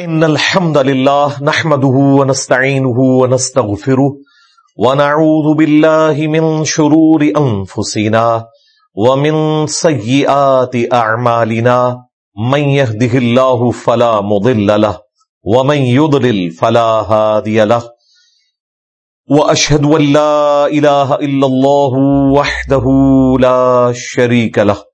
ان الحمد لله نحمده ونستعينه ونستغفره ونعوذ بالله من شرور انفسنا ومن سيئات اعمالنا من يهده الله فلا مضل له ومن يضلل فلا هادي له واشهد ان لا اله الا الله وحده لا شريك له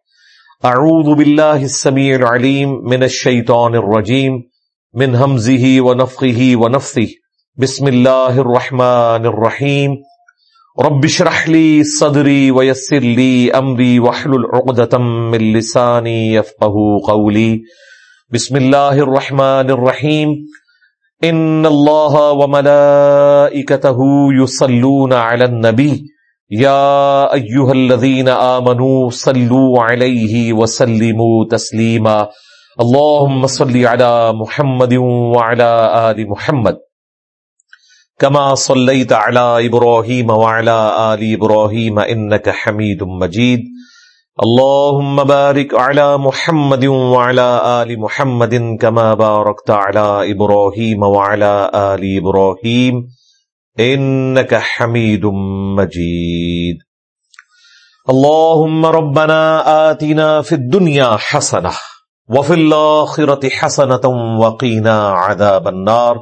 اعوذ باللہ السمیع العلیم من الشیطان الرجیم من حمزه ونفخه ونفثه بسم اللہ الرحمن الرحیم. رب شرح لی صدری ویسر لی امری وحلل عقدتا من لسانی یفقہ قولی. بسم اللہ الرحمن الرحیم. ان اللہ وملائکته یصلون علی النبی. یا ایوہ الذین آمنوا صلوا علیہ وسلموا تسلیما اللہم صلی علی محمد وعلی آل محمد كما صليت على إبراهيم وعلى آل إبراهيم إنك حميد مجيد اللهم بارك على محمد وعلى آل محمد كما باركت على إبراهيم وعلى آل إبراهيم انك حميد مجيد. اللهم ربنا آتنا في الدنيا حسنة وفي الآخرة حسنة وقينا عذاب النار.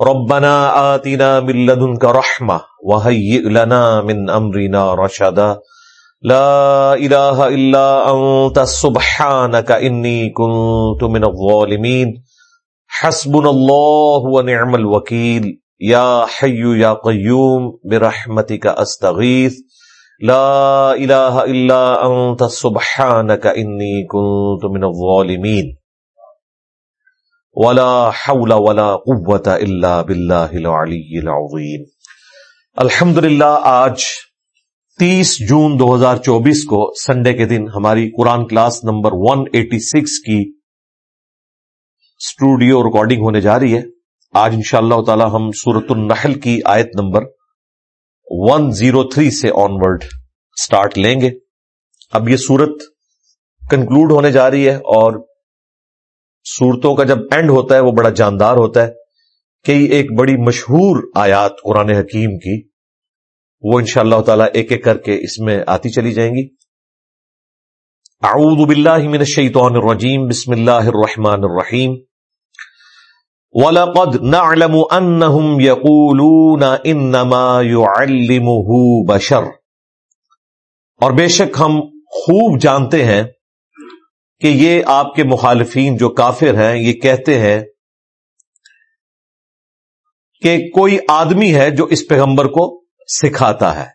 ربنا آتنا من لدنك رحمة وهيئ لنا من أمرنا رشدا. لا إله إلا أنت، سبحانك إني كنت من الظالمين. حسبنا الله ونعم الوكيل. یا حیو یا قیوم برحمتک استغیث، لا الہ الا انت سبحانک انی کنت من الظالمین۔ ولا حول ولا قوة الا باللہ العلی العظیم۔ الحمدللہ، آج تیس جون دو ہزار چوبیس کو سنڈے کے دن ہماری قرآن class number one eighty six کی اسٹوڈیو ریکارڈنگ ہونے جا رہی ہے۔ آج ان شاء اللہ تعالی ہم سورت النحل کی آیت نمبر ون زیرو تھری سے آن ورڈ اسٹارٹ لیں گے۔ اب یہ سورت کنکلوڈ ہونے جا رہی ہے اور سورتوں کا جب اینڈ ہوتا ہے وہ بڑا جاندار ہوتا ہے کہ ایک بڑی مشہور آیات قرآن حکیم کی، وہ ان شاء اللہ تعالی ایک ایک کر کے اس میں آتی چلی جائیں گی۔ اعوذ باللہ من الشیطان الرجیم، بسم اللہ الرحمن الرحیم۔ وَلَقَدْ نَعْلَمُ أَنَّهُمْ يَقُولُونَ إِنَّمَا يُعَلِّمُهُ بَشَرٌ۔ اور بے شک ہم خوب جانتے ہیں کہ یہ آپ کے مخالفین جو کافر ہیں، یہ کہتے ہیں کہ کوئی آدمی ہے جو اس پیغمبر کو سکھاتا ہے۔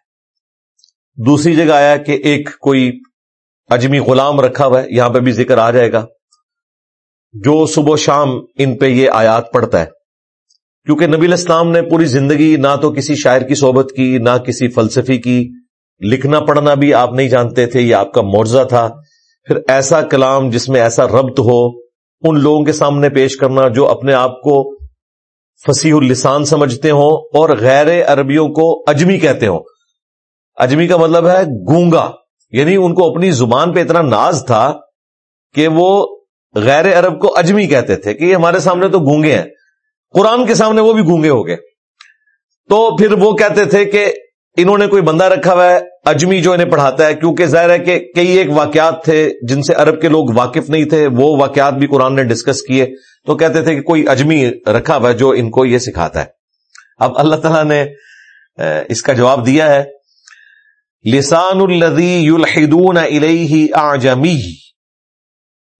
دوسری جگہ آیا کہ ایک کوئی اجمی غلام رکھا ہوا ہے، یہاں پہ بھی ذکر آ جائے گا۔ جو صبح و شام ان پہ یہ آیات پڑھتا ہے۔ کیونکہ نبی الاسلام نے پوری زندگی نہ تو کسی شاعر کی صحبت کی، نہ کسی فلسفی کی، لکھنا پڑھنا بھی آپ نہیں جانتے تھے، یہ آپ کا معرضہ تھا۔ پھر ایسا کلام جس میں ایسا ربط ہو، ان لوگوں کے سامنے پیش کرنا جو اپنے آپ کو فصیح السان سمجھتے ہوں اور غیر عربیوں کو اجمی کہتے ہوں۔ اجمی کا مطلب ہے گونگا یعنی ان کو اپنی زبان پہ اتنا ناز تھا کہ وہ غیر عرب کو اجمی کہتے تھے کہ یہ ہمارے سامنے تو گونگے ہیں۔ قرآن کے سامنے وہ بھی گونگے ہو گئے۔ تو پھر وہ کہتے تھے کہ انہوں نے کوئی بندہ رکھا ہوا ہے، اجمی جو انہیں پڑھاتا ہے، کیونکہ ظاہر ہے کہ کئی ایک واقعات تھے جن سے عرب کے لوگ واقف نہیں تھے، وہ واقعات بھی قرآن نے ڈسکس کیے۔ تو کہتے تھے کہ کوئی اجمی رکھا ہوا ہے جو ان کو یہ سکھاتا ہے۔ اب اللہ تعالیٰ نے اس کا جواب دیا ہے۔ لسان الزی الحدون الیہ آجمی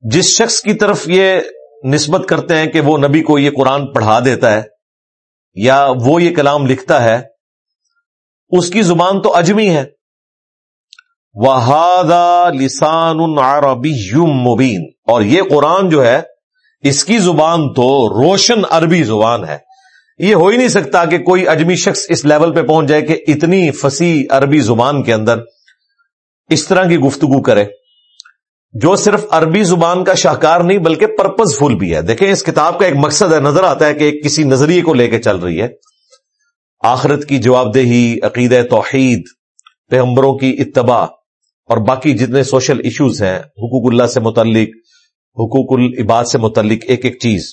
جس شخص کی طرف یہ نسبت کرتے ہیں کہ وہ نبی کو یہ قرآن پڑھا دیتا ہے یا وہ یہ کلام لکھتا ہے، اس کی زبان تو اجمی ہے۔ وہادا لسان عربی مبین اور یہ قرآن جو ہے، اس کی زبان تو روشن عربی زبان ہے۔ یہ ہو ہی نہیں سکتا کہ کوئی اجمی شخص اس لیول پہ پہنچ جائے کہ اتنی فسی عربی زبان کے اندر اس طرح کی گفتگو کرے۔ جو صرف عربی زبان کا شاہکار نہیں بلکہ پرپز فل بھی ہے۔ دیکھیں، اس کتاب کا ایک مقصد ہے، نظر آتا ہے کہ ایک کسی نظریے کو لے کے چل رہی ہے۔ آخرت کی جواب دہی عقید توحید، پیغمبروں کی اتباع اور باقی جتنے سوشل ایشوز ہیں، حقوق اللہ سے متعلق، حقوق العباد سے متعلق ایک ایک چیز۔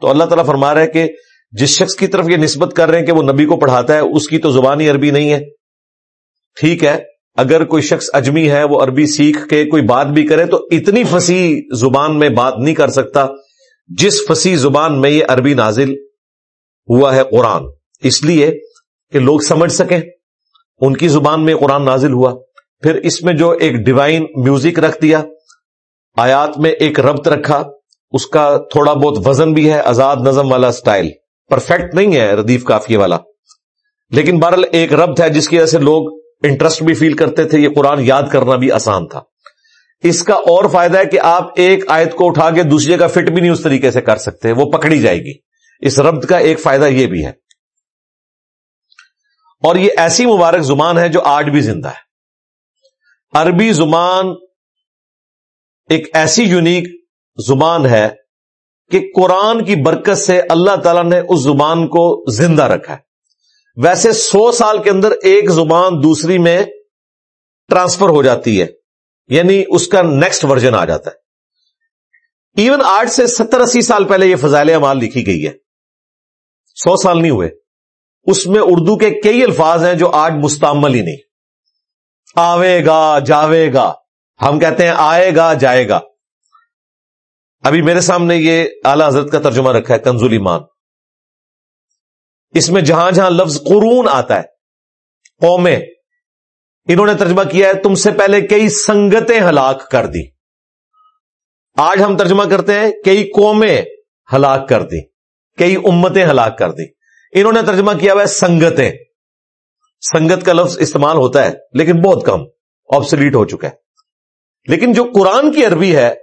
تو اللہ تعالیٰ فرما رہا ہے کہ جس شخص کی طرف یہ نسبت کر رہے ہیں کہ وہ نبی کو پڑھاتا ہے، اس کی تو زبانی عربی نہیں ہے۔ ٹھیک ہے اگر کوئی شخص اجمی ہے، وہ عربی سیکھ کے کوئی بات بھی کرے تو اتنی فسی زبان میں بات نہیں کر سکتا جس فسی زبان میں یہ عربی نازل ہوا ہے قرآن۔ اس لیے کہ لوگ سمجھ سکیں، ان کی زبان میں قرآن نازل ہوا۔ پھر اس میں جو ایک ڈیوائن میوزک رکھ دیا، آیات میں ایک ربط رکھا، اس کا تھوڑا بہت وزن بھی ہے، آزاد نظم والا سٹائل پرفیکٹ نہیں ہے، ردیف کافی والا۔ لیکن بہرحال ایک ربط ہے جس کی وجہ سے لوگ انٹرسٹ بھی فیل کرتے تھے، یہ قرآن یاد کرنا بھی آسان تھا۔ اس کا اور فائدہ ہے کہ آپ ایک آیت کو اٹھا کے دوسری جگہ فٹ بھی نہیں اس طریقے سے کر سکتے، وہ پکڑی جائے گی۔ اس ربط کا ایک فائدہ یہ بھی ہے۔ اور یہ ایسی مبارک زبان ہے جو آج بھی زندہ ہے۔ عربی زبان ایک ایسی یونیک زبان ہے کہ قرآن کی برکت سے اللہ تعالی نے اس زبان کو زندہ رکھا ہے۔ ویسے سو سال کے اندر ایک زبان دوسری میں ٹرانسفر ہو جاتی ہے یعنی اس کا نیکسٹ ورژن آ جاتا ہے۔ ایون آج سے ستر اسی سال پہلے یہ فضائل اعمال لکھی گئی ہے۔ سو سال نہیں ہوئے۔ اس میں اردو کے کئی الفاظ ہیں جو آج مستعمل ہی نہیں۔ آوے گا، جاوے گا۔ ہم کہتے ہیں آئے گا، جائے گا۔ ابھی میرے سامنے یہ اعلی حضرت کا ترجمہ رکھا ہے کنزول ایمان اس میں جہاں جہاں لفظ قرون آتا ہے، قومیں، انہوں نے ترجمہ کیا ہے، تم سے پہلے کئی سنگتیں ہلاک کر دی آج ہم ترجمہ کرتے ہیں، کئی قومیں ہلاک کر دی کئی امتیں ہلاک کر دی انہوں نے ترجمہ کیا ہوا ہے، سنگتیں۔ سنگت کا لفظ استعمال ہوتا ہے، لیکن بہت کم آبسلیٹ ہو چکا ہے۔ لیکن جو قرآن کی عربی ہے،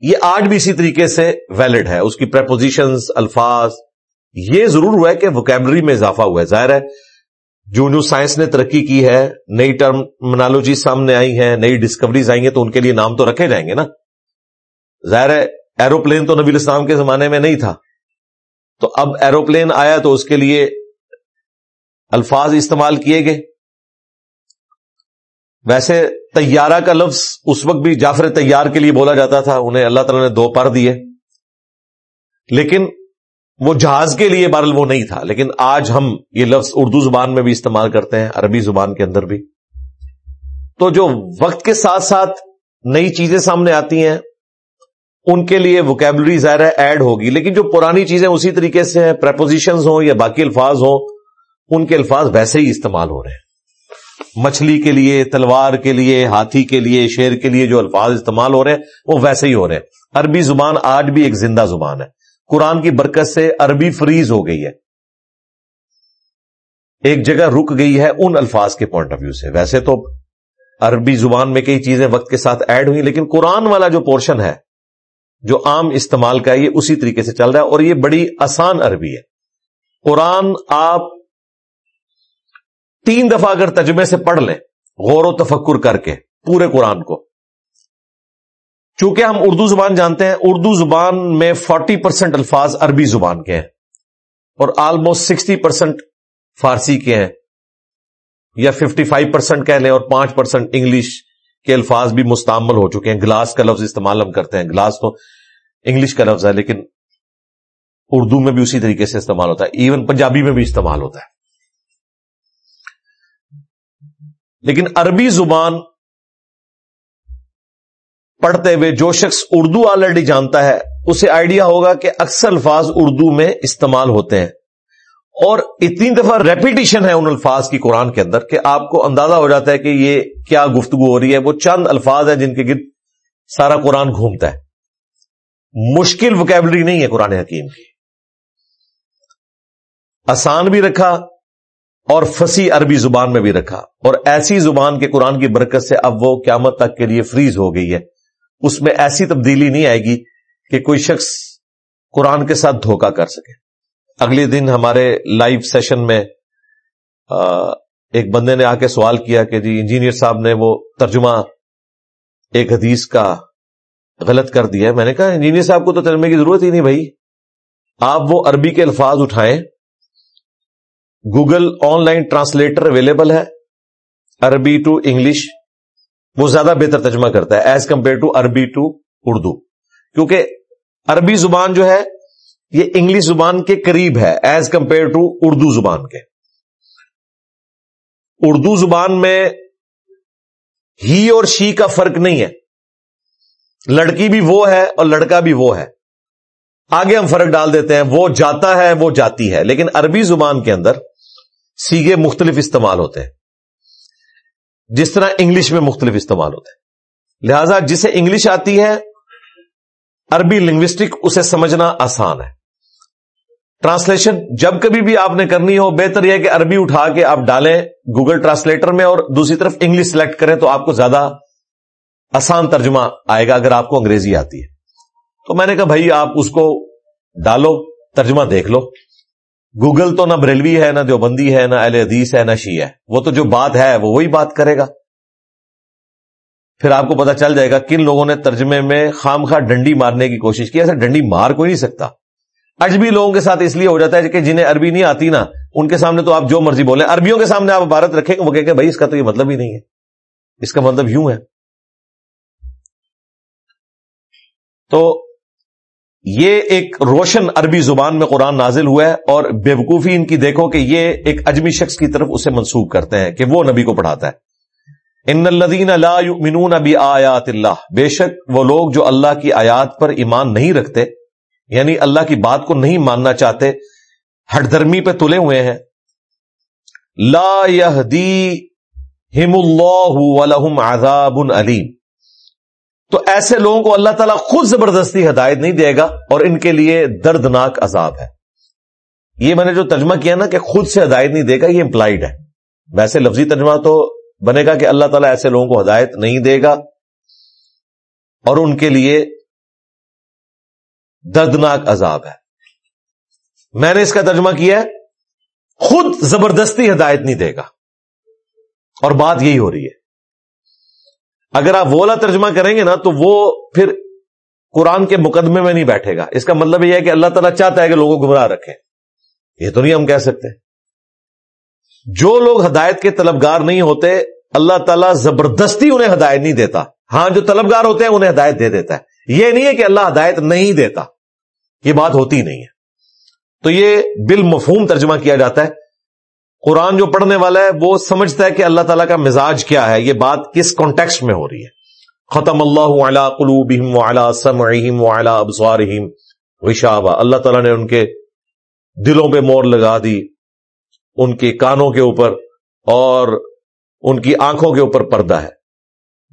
یہ آج بھی اسی طریقے سے ویلڈ ہے، اس کی پریپوزیشنز الفاظ یہ ضرور ہوا ہے کہ وکیبلری میں اضافہ ہوا ہے۔ ظاہر ہے، جو جو سائنس نے ترقی کی ہے، نئی ٹرمنالوجی سامنے آئی ہیں، نئی ڈسکوریز آئی ہیں تو ان کے لیے نام تو رکھے جائیں گے نا۔ ظاہر ہے ایروپلین تو نبی الاسلام کے زمانے میں نہیں تھا۔ تو اب ایروپلین آیا تو اس کے لیے الفاظ استعمال کیے گئے۔ ویسے تیارہ کا لفظ اس وقت بھی جعفر تیار کے لیے بولا جاتا تھا، انہیں اللہ تعالیٰ نے دو پر دیے۔ لیکن وہ جہاز کے لیے بارل وہ نہیں تھا، لیکن آج ہم یہ لفظ اردو زبان میں بھی استعمال کرتے ہیں، عربی زبان کے اندر بھی۔ تو جو وقت کے ساتھ ساتھ نئی چیزیں سامنے آتی ہیں، ان کے لیے وکیبلری ظاہر ہے ایڈ ہوگی، لیکن جو پرانی چیزیں اسی طریقے سے ہیں پریپوزیشن ہوں یا باقی الفاظ ہوں، ان کے الفاظ ویسے ہی استعمال ہو رہے ہیں۔ مچھلی کے لیے، تلوار کے لیے، ہاتھی کے لیے، شیر کے لیے جو الفاظ استعمال ہو رہے ہیں، وہ ویسے ہی ہو رہے ہیں۔ عربی زبان آج بھی ایک زندہ زبان ہے۔ قرآن کی برکت سے عربی فریز ہو گئی ہے۔ ایک جگہ رک گئی ہے ان الفاظ کے پوائنٹ آف ویو سے۔ ویسے تو عربی زبان میں کئی چیزیں وقت کے ساتھ ایڈ ہوئی لیکن قرآن والا جو پورشن ہے، جو عام استعمال کا ہے، یہ اسی طریقے سے چل رہا ہے اور یہ بڑی آسان عربی ہے۔ قرآن آپ تین دفعہ اگر تجمے سے پڑھ لیں، غور و تفکر کر کے پورے قرآن کو۔ چونکہ ہم اردو زبان جانتے ہیں، اردو زبان میں فورٹی پرسینٹ الفاظ عربی زبان کے ہیں اور آلموسٹ سکسٹی پرسینٹ فارسی کے ہیں یا ففٹی فائیو پرسینٹ کہہ لیں اور پانچ پرسینٹ انگلش کے الفاظ بھی مستعمل ہو چکے ہیں۔ گلاس کا لفظ استعمال ہم کرتے ہیں۔ گلاس تو انگلش کا لفظ ہے، لیکن اردو میں بھی اسی طریقے سے استعمال ہوتا ہے۔ ایون پنجابی میں بھی استعمال ہوتا ہے۔ لیکن عربی زبان پڑھتے ہوئے جو شخص اردو آلریڈی جانتا ہے، اسے آئیڈیا ہوگا کہ اکثر الفاظ اردو میں استعمال ہوتے ہیں۔ اور اتنی دفعہ ریپیٹیشن ہے ان الفاظ کی قرآن کے اندر کہ آپ کو اندازہ ہو جاتا ہے کہ یہ کیا گفتگو ہو رہی ہے۔ وہ چند الفاظ ہیں جن کے گرد سارا قرآن گھومتا ہے۔ مشکل وکیبلری نہیں ہے قرآن حکیم کی۔ آسان بھی رکھا اور فسی عربی زبان میں بھی رکھا۔ اور ایسی زبان کے قرآن کی برکت سے اب وہ قیامت تک کے لیے فریز ہو گئی ہے۔ اس میں ایسی تبدیلی نہیں آئے گی کہ کوئی شخص قرآن کے ساتھ دھوکہ کر سکے۔ اگلے دن ہمارے لائیو سیشن میں ایک بندے نے آ کے سوال کیا کہ جی انجینئر صاحب نے وہ ترجمہ ایک حدیث کا غلط کر دیا ہے۔ میں نے کہا، انجینئر صاحب کو تو ترجمے کی ضرورت ہی نہیں بھائی۔ آپ وہ عربی کے الفاظ اٹھائیں۔ Google online translator available ہے۔ عربی ٹو انگلش۔ وہ زیادہ بہتر ترجمہ کرتا ہے ایز کمپیئر ٹو عربی ٹو اردو. کیونکہ عربی زبان جو ہے، یہ انگلش زبان کے قریب ہے ایز کمپیئر ٹو اردو زبان کے. اردو زبان میں ہی اور شی کا فرق نہیں ہے۔ لڑکی بھی وہ ہے اور لڑکا بھی وہ ہے۔ آگے ہم فرق ڈال دیتے ہیں، وہ جاتا ہے، وہ جاتی ہے۔ لیکن عربی زبان کے اندر سیگے مختلف استعمال ہوتے ہیں۔ جس طرح انگلش میں مختلف استعمال ہوتے ہیں۔ لہذا جسے انگلش آتی ہے، عربی لنگوسٹک اسے سمجھنا آسان ہے۔ ٹرانسلیشن جب کبھی بھی آپ نے کرنی ہو، بہتر یہ کہ عربی اٹھا کے آپ ڈالیں گوگل ٹرانسلیٹر میں اور دوسری طرف انگلش سلیکٹ کریں تو آپ کو زیادہ آسان ترجمہ آئے گا اگر آپ کو انگریزی آتی ہے۔ تو میں نے کہا، بھائی آپ اس کو ڈالو، ترجمہ دیکھ لو۔ گوگل تو نہ بریلوی ہے، نہ دیوبندی ہے، نہ اہل حدیث ہے، نہ شی ہے۔ وہ تو جو بات ہے، وہ وہی بات کرے گا۔ پھر آپ کو پتا چل جائے گا کن لوگوں نے ترجمے میں خام خواہ ڈنڈی مارنے کی کوشش کی۔ ایسے ڈنڈی مار کوئی نہیں سکتا۔ اجبی لوگوں کے ساتھ اس لیے ہو جاتا ہے کہ جنہیں عربی نہیں آتی نا، ان کے سامنے تو آپ جو مرضی بولیں۔ عربیوں کے سامنے آپ عبارت رکھیں، وہ کہ بھائی اس کا تو یہ مطلب ہی نہیں ہے۔ اس کا مطلب یوں ہے۔ تو یہ ایک روشن عربی زبان میں قرآن نازل ہوا ہے اور بے وقوفی ان کی دیکھو کہ یہ ایک اجمی شخص کی طرف اسے منسوخ کرتے ہیں کہ وہ نبی کو پڑھاتا ہے۔ ان الدین اللہ ابی آیات اللہ، بے شک وہ لوگ جو اللہ کی آیات پر ایمان نہیں رکھتے یعنی اللہ کی بات کو نہیں ماننا چاہتے ہٹ دھرمی پہ تلے ہوئے ہیں۔ لا ہم اللہ عذاب علیم۔ تو ایسے لوگوں کو اللہ تعالیٰ خود زبردستی ہدایت نہیں دے گا اور ان کے لیے دردناک عذاب ہے۔ یہ میں نے جو ترجمہ کیا نا کہ خود سے ہدایت نہیں دے گا، یہ امپلائڈ ہے۔ ویسے لفظی ترجمہ تو بنے گا کہ اللہ تعالیٰ ایسے لوگوں کو ہدایت نہیں دے گا اور ان کے لیے دردناک عذاب ہے۔ میں نے اس کا ترجمہ کیا ہے، خود زبردستی ہدایت نہیں دے گا۔ اور بات یہی ہو رہی ہے۔ اگر آپ وولا ترجمہ کریں گے نا تو وہ پھر قرآن کے مقدمے میں نہیں بیٹھے گا۔ اس کا مطلب یہ ہے کہ اللہ تعالیٰ چاہتا ہے کہ لوگوں کو گمراہ رکھے۔ یہ تو نہیں ہم کہہ سکتے۔ جو لوگ ہدایت کے طلبگار نہیں ہوتے، اللہ تعالیٰ زبردستی انہیں ہدایت نہیں دیتا۔ ہاں جو طلبگار ہوتے ہیں، انہیں ہدایت دے دیتا ہے۔ یہ نہیں ہے کہ اللہ ہدایت نہیں دیتا۔ یہ بات ہوتی نہیں ہے۔ تو یہ بالمفہوم ترجمہ کیا جاتا ہے۔ قرآن جو پڑھنے والا ہے، وہ سمجھتا ہے کہ اللہ تعالیٰ کا مزاج کیا ہے، یہ بات کس کانٹیکس میں ہو رہی ہے؟ ختم اللہ قلوبہم سمعہم ابصارہم، وشابہ۔ اللہ تعالیٰ نے ان کے دلوں پہ مور لگا دی، ان کے کانوں کے اوپر اور ان کی آنکھوں کے اوپر پردہ ہے۔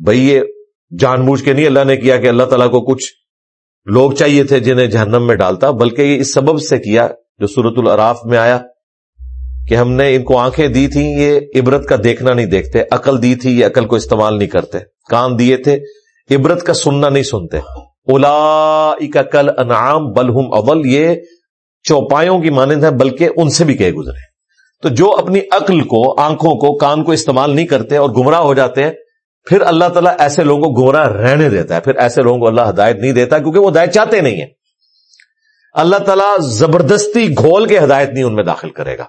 بھئی یہ جان بوجھ کے نہیں، اللہ نے کیا کہ اللہ تعالیٰ کو کچھ لوگ چاہیے تھے جنہیں جہنم میں ڈالتا، بلکہ یہ اس سبب سے کیا جو سورت العراف میں آیا۔ کہ ہم نے ان کو آنکھیں دی تھیں، یہ عبرت کا دیکھنا نہیں دیکھتے، عقل دی تھی، یہ عقل کو استعمال نہیں کرتے، کان دیے تھے، عبرت کا سننا نہیں سنتے۔ اولا کل انعام بلہم اول، یہ چوپایوں کی مانند ہے، بلکہ ان سے بھی کہے گزرے۔ تو جو اپنی عقل کو، آنکھوں کو، کان کو استعمال نہیں کرتے اور گمراہ ہو جاتے ہیں، پھر اللہ تعالیٰ ایسے لوگوں کو گمراہ رہنے دیتا ہے۔ پھر ایسے لوگوں کو اللہ ہدایت نہیں دیتا، کیونکہ وہ ہدایت چاہتے نہیں ہیں۔ اللہ تعالیٰ زبردستی گھول کے ہدایت نہیں ان میں داخل کرے گا۔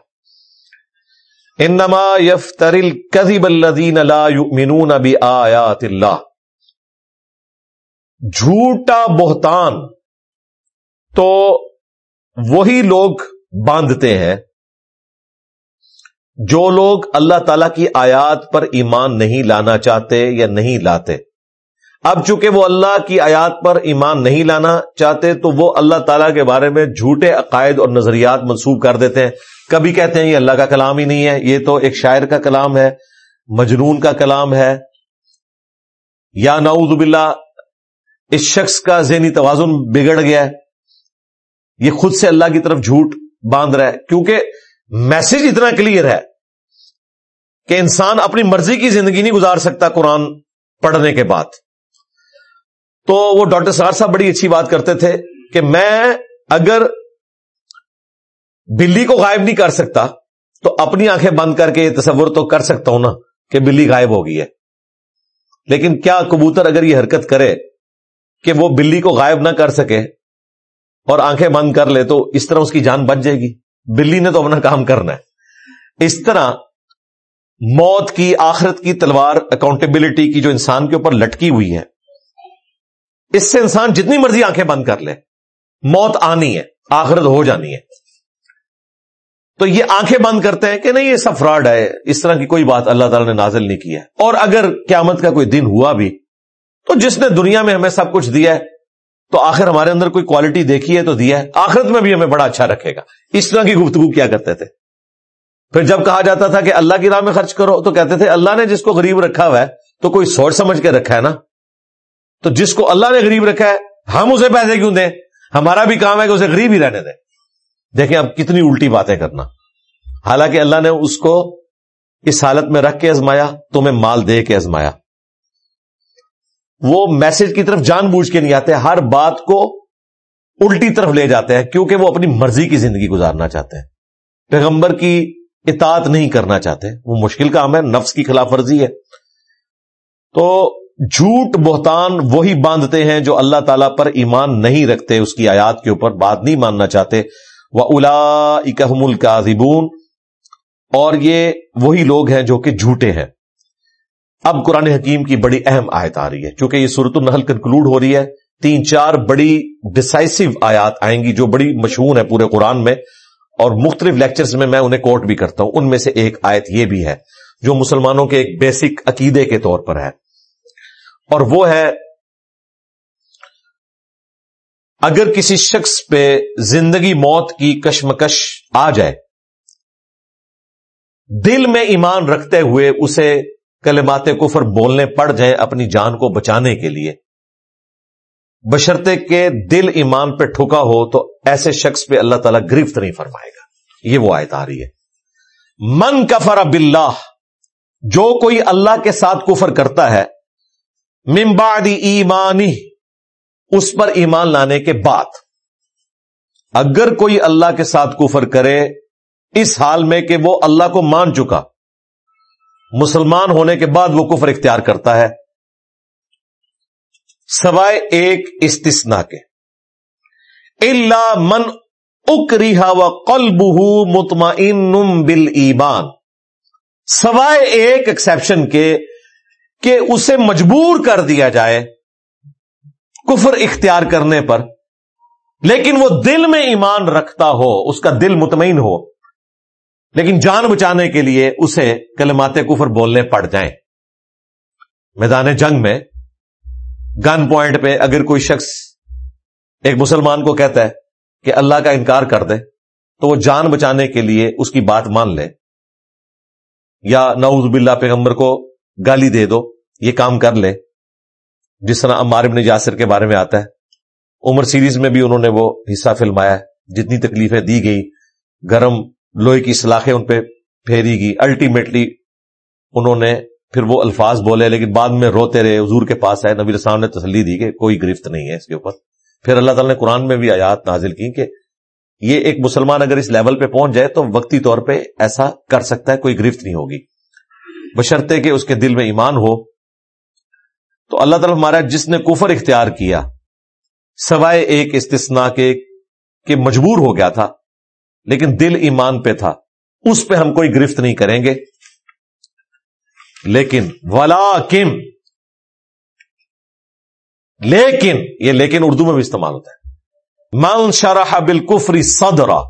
انما یفتر الكذب الذین لا یؤمنون بآیات اللہ۔ جھوٹا بہتان تو وہی لوگ باندھتے ہیں جو لوگ اللہ تعالی کی آیات پر ایمان نہیں لانا چاہتے یا نہیں لاتے۔ اب چونکہ وہ اللہ کی آیات پر ایمان نہیں لانا چاہتے تو وہ اللہ تعالیٰ کے بارے میں جھوٹے عقائد اور نظریات منسوخ کر دیتے ہیں۔ کبھی کہتے ہیں یہ اللہ کا کلام ہی نہیں ہے، یہ تو ایک شاعر کا کلام ہے، مجنون کا کلام ہے۔ یا نعوذ باللہ، اس شخص کا ذہنی توازن بگڑ گیا ہے۔ یہ خود سے اللہ کی طرف جھوٹ باندھ رہا ہے، کیونکہ میسج اتنا کلیئر ہے کہ انسان اپنی مرضی کی زندگی نہیں گزار سکتا قرآن پڑھنے کے بعد۔ تو وہ ڈاکٹر سار صاحب بڑی اچھی بات کرتے تھے کہ میں اگر بلی کو غائب نہیں کر سکتا، تو اپنی آنکھیں بند کر کے یہ تصور تو کر سکتا ہوں نا کہ بلی غائب ہو گئی ہے۔ لیکن کیا کبوتر اگر یہ حرکت کرے کہ وہ بلی کو غائب نہ کر سکے اور آنکھیں بند کر لے تو اس طرح اس کی جان بچ جائے گی۔ بلی نے تو اپنا کام کرنا ہے۔ اس طرح موت کی، آخرت کی تلوار اکاؤنٹیبلٹی کی جو انسان کے اوپر لٹکی ہوئی ہے، اس سے انسان جتنی مرضی آنکھیں بند کر لے، موت آنی ہے، آخرت ہو جانی ہے۔ تو یہ آنکھیں بند کرتے ہیں کہ نہیں، یہ سب فراڈ ہے، اس طرح کی کوئی بات اللہ تعالی نے نازل نہیں کی ہے۔ اور اگر قیامت کا کوئی دن ہوا بھی، تو جس نے دنیا میں ہمیں سب کچھ دیا ہے، تو آخر ہمارے اندر کوئی کوالٹی دیکھی ہے تو دیا ہے۔ آخرت میں بھی ہمیں بڑا اچھا رکھے گا۔ اس طرح کی گفتگو کیا کرتے تھے۔ پھر جب کہا جاتا تھا کہ اللہ کی راہ میں خرچ کرو، تو کہتے تھے، اللہ نے جس کو غریب رکھا ہوا ہے، تو کوئی سوچ سمجھ کے رکھا ہے نا؟ تو جس کو اللہ نے غریب رکھا ہے، ہم اسے پیسے کیوں دیں؟ ہمارا بھی کام ہے کہ اسے غریب ہی رہنے دیں۔ دیکھیں اب کتنی الٹی باتیں کرنا۔ حالانکہ اللہ نے اس کو اس حالت میں رکھ کے ازمایا تمہیں مال دے کے ازمایا وہ میسج کی طرف جان بوجھ کے نہیں آتے، ہر بات کو الٹی طرف لے جاتے ہیں، کیونکہ وہ اپنی مرضی کی زندگی گزارنا چاہتے ہیں۔ پیغمبر کی اطاعت نہیں کرنا چاہتے، وہ مشکل کام ہے، نفس کی خلاف ورزی ہے۔ تو جھوٹ بہتان وہی باندھتے ہیں جو اللہ تعالی پر ایمان نہیں رکھتے، اس کی آیات کے اوپر بات نہیں ماننا چاہتے۔ وہ الا اکم الکاذبون اور یہ وہی لوگ ہیں جو کہ جھوٹے ہیں۔ اب قرآن حکیم کی بڑی اہم آیت آ رہی ہے۔ چونکہ یہ صورت النحل کنکلوڈ ہو رہی ہے، تین چار بڑی ڈسائسو آیات آئیں گی جو بڑی مشہور ہے پورے قرآن میں۔ اور مختلف لیکچرز میں میں انہیں کوٹ بھی کرتا ہوں۔ ان میں سے ایک آیت یہ بھی ہے جو مسلمانوں کے ایک بیسک عقیدے کے طور پر ہے۔ اور وہ ہے اگر کسی شخص پہ زندگی موت کی کشمکش آ جائے، دل میں ایمان رکھتے ہوئے اسے کلمات کفر بولنے پڑ جائیں اپنی جان کو بچانے کے لیے۔ بشرتے کے دل ایمان پہ ٹھکا ہو تو ایسے شخص پہ اللہ تعالیٰ گرفت نہیں فرمائے گا۔ یہ وہ آیت آ رہی ہے۔ من کفر باللہ، جو کوئی اللہ کے ساتھ کفر کرتا ہے ممبادی ایمانی اس پر ایمان لانے کے بعد اگر کوئی اللہ کے ساتھ کفر کرے، اس حال میں کہ وہ اللہ کو مان چکا، مسلمان ہونے کے بعد وہ کفر اختیار کرتا ہے، سوائے ایک استثنا کے۔ اللہ من اکریہ و قلب مطمئن بل ایمان سوائے ایک ایکسپشن کے کہ اسے مجبور کر دیا جائے کفر اختیار کرنے پر، لیکن وہ دل میں ایمان رکھتا ہو، اس کا دل مطمئن ہو، لیکن جان بچانے کے لیے اسے کلمات کفر بولنے پڑ جائیں۔ میدان جنگ میں گن پوائنٹ پہ اگر کوئی شخص ایک مسلمان کو کہتا ہے کہ اللہ کا انکار کر دے، تو وہ جان بچانے کے لیے اس کی بات مان لے۔ یا نعوذ باللہ پیغمبر کو گالی دے دو، یہ کام کر لے۔ جس طرح عمار ابن جاسر کے بارے میں آتا ہے، عمر سیریز میں بھی انہوں نے وہ حصہ فلمایا جتنی تکلیفیں دی گئی گرم لوہے کی سلاخیں ان پہ پھیری گئی الٹیمیٹلی انہوں نے پھر وہ الفاظ بولے، لیکن بعد میں روتے رہے، حضور کے پاس آئے، نبی السلام نے تسلی دی کہ کوئی گرفت نہیں ہے اس کے اوپر۔ پھر اللہ تعالیٰ نے قرآن میں بھی آیات نازل کی کہ یہ ایک مسلمان اگر اس لیول پہ پہنچ جائے تو وقتی طور پہ ایسا کر سکتا ہے، کوئی گرفت نہیں ہوگی۔ بشرطے کہ اس کے دل میں ایمان ہو تو اللہ تعالیٰ ہمارا جس نے کفر اختیار کیا، سوائے ایک استثنا کے کہ مجبور ہو گیا تھا، لیکن دل ایمان پہ تھا، اس پہ ہم کوئی گرفت نہیں کریں گے۔ لیکن ولا کم لیکن، یہ لیکن اردو میں بھی استعمال ہوتا ہے۔ من شرح بالکفری صدرا،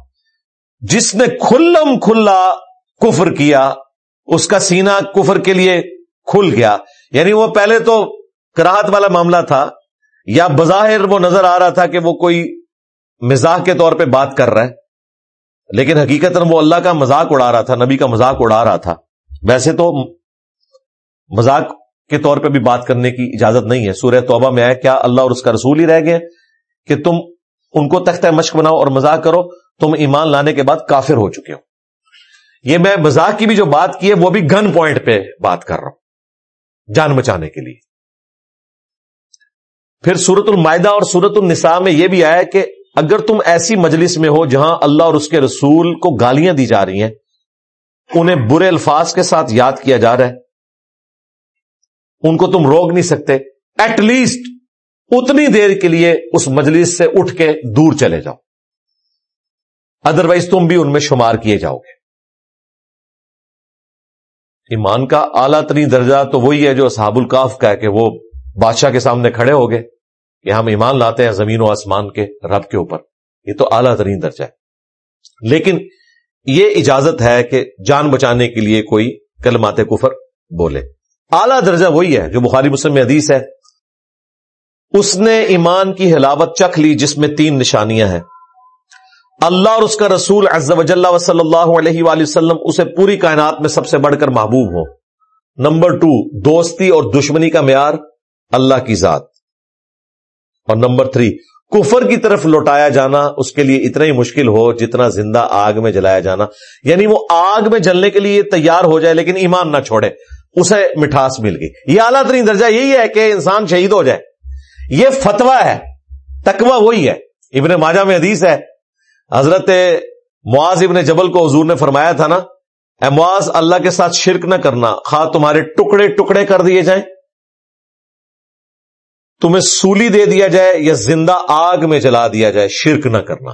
جس نے کھلم کھلا کفر کیا، اس کا سینہ کفر کے لیے کھل گیا۔ یعنی وہ پہلے تو کراہت والا معاملہ تھا یا بظاہر وہ نظر آ رہا تھا کہ وہ کوئی مزاح کے طور پہ بات کر رہا ہے، لیکن حقیقت وہ اللہ کا مذاق اڑا رہا تھا، نبی کا مذاق اڑا رہا تھا۔ ویسے تو مذاق کے طور پہ بھی بات کرنے کی اجازت نہیں ہے۔ سورہ توبہ میں آئے کیا اللہ اور اس کا رسول ہی رہ گئے کہ تم ان کو تختہ مشق بناؤ اور مذاق کرو، تم ایمان لانے کے بعد کافر ہو چکے ہو۔ یہ میں مذاق کی بھی جو بات کی ہے، وہ بھی گن پوائنٹ پہ بات کر رہا ہوں، جان بچانے کے لیے۔ پھر سورت المائدہ اور سورت النساء میں یہ بھی آیا کہ اگر تم ایسی مجلس میں ہو جہاں اللہ اور اس کے رسول کو گالیاں دی جا رہی ہیں، انہیں برے الفاظ کے ساتھ یاد کیا جا رہا ہے۔ ان کو تم روک نہیں سکتے۔ ایٹ لیسٹ اتنی دیر کے لیے اس مجلس سے اٹھ کے دور چلے جاؤ۔ ادروائز تم بھی ان میں شمار کیے جاؤ گے۔ ایمان کا اعلیٰ ترین درجہ تو وہی ہے جو صحاب القاف کا ہے کہ وہ بادشاہ کے سامنے کھڑے ہو گئے۔ کہ ہم ایمان لاتے ہیں زمین و آسمان کے رب کے اوپر۔ یہ تو اعلیٰ ترین درجہ ہے۔ لیکن یہ اجازت ہے کہ جان بچانے کے لیے کوئی کلمات کفر بولے۔ اعلیٰ درجہ وہی ہے جو بخاری مسلم حدیث ہے۔ اس نے ایمان کی ہلاوت چکھ لی جس میں تین نشانیاں ہیں۔ اللہ اور اس کا رسول عز و جل و صلی اللہ علیہ وآلہ وسلم اسے پوری کائنات میں سب سے بڑھ کر محبوب ہو نمبر ٹو دوستی اور دشمنی کا معیار اللہ کی ذات۔ اور نمبر تھری، کفر کی طرف لوٹایا جانا اس کے لیے اتنا ہی مشکل ہو جتنا زندہ آگ میں جلایا جانا۔ یعنی وہ آگ میں جلنے کے لیے تیار ہو جائے لیکن ایمان نہ چھوڑے۔ اسے مٹھاس مل گئی۔ یہ اعلیٰ ترین درجہ یہی ہے کہ انسان شہید ہو جائے۔ یہ فتوا ہے تکوا وہی ہے۔ ابن ماجہ میں حدیث ہے۔ حضرت معاذ ابن جبل کو حضور نے فرمایا تھا نا، اے معاذ، اللہ کے ساتھ شرک نہ کرنا، خواہ تمہارے ٹکڑے ٹکڑے کر دیے جائیں۔ تمہیں سولی دے دیا جائے یا زندہ آگ میں جلا دیا جائے، شرک نہ کرنا۔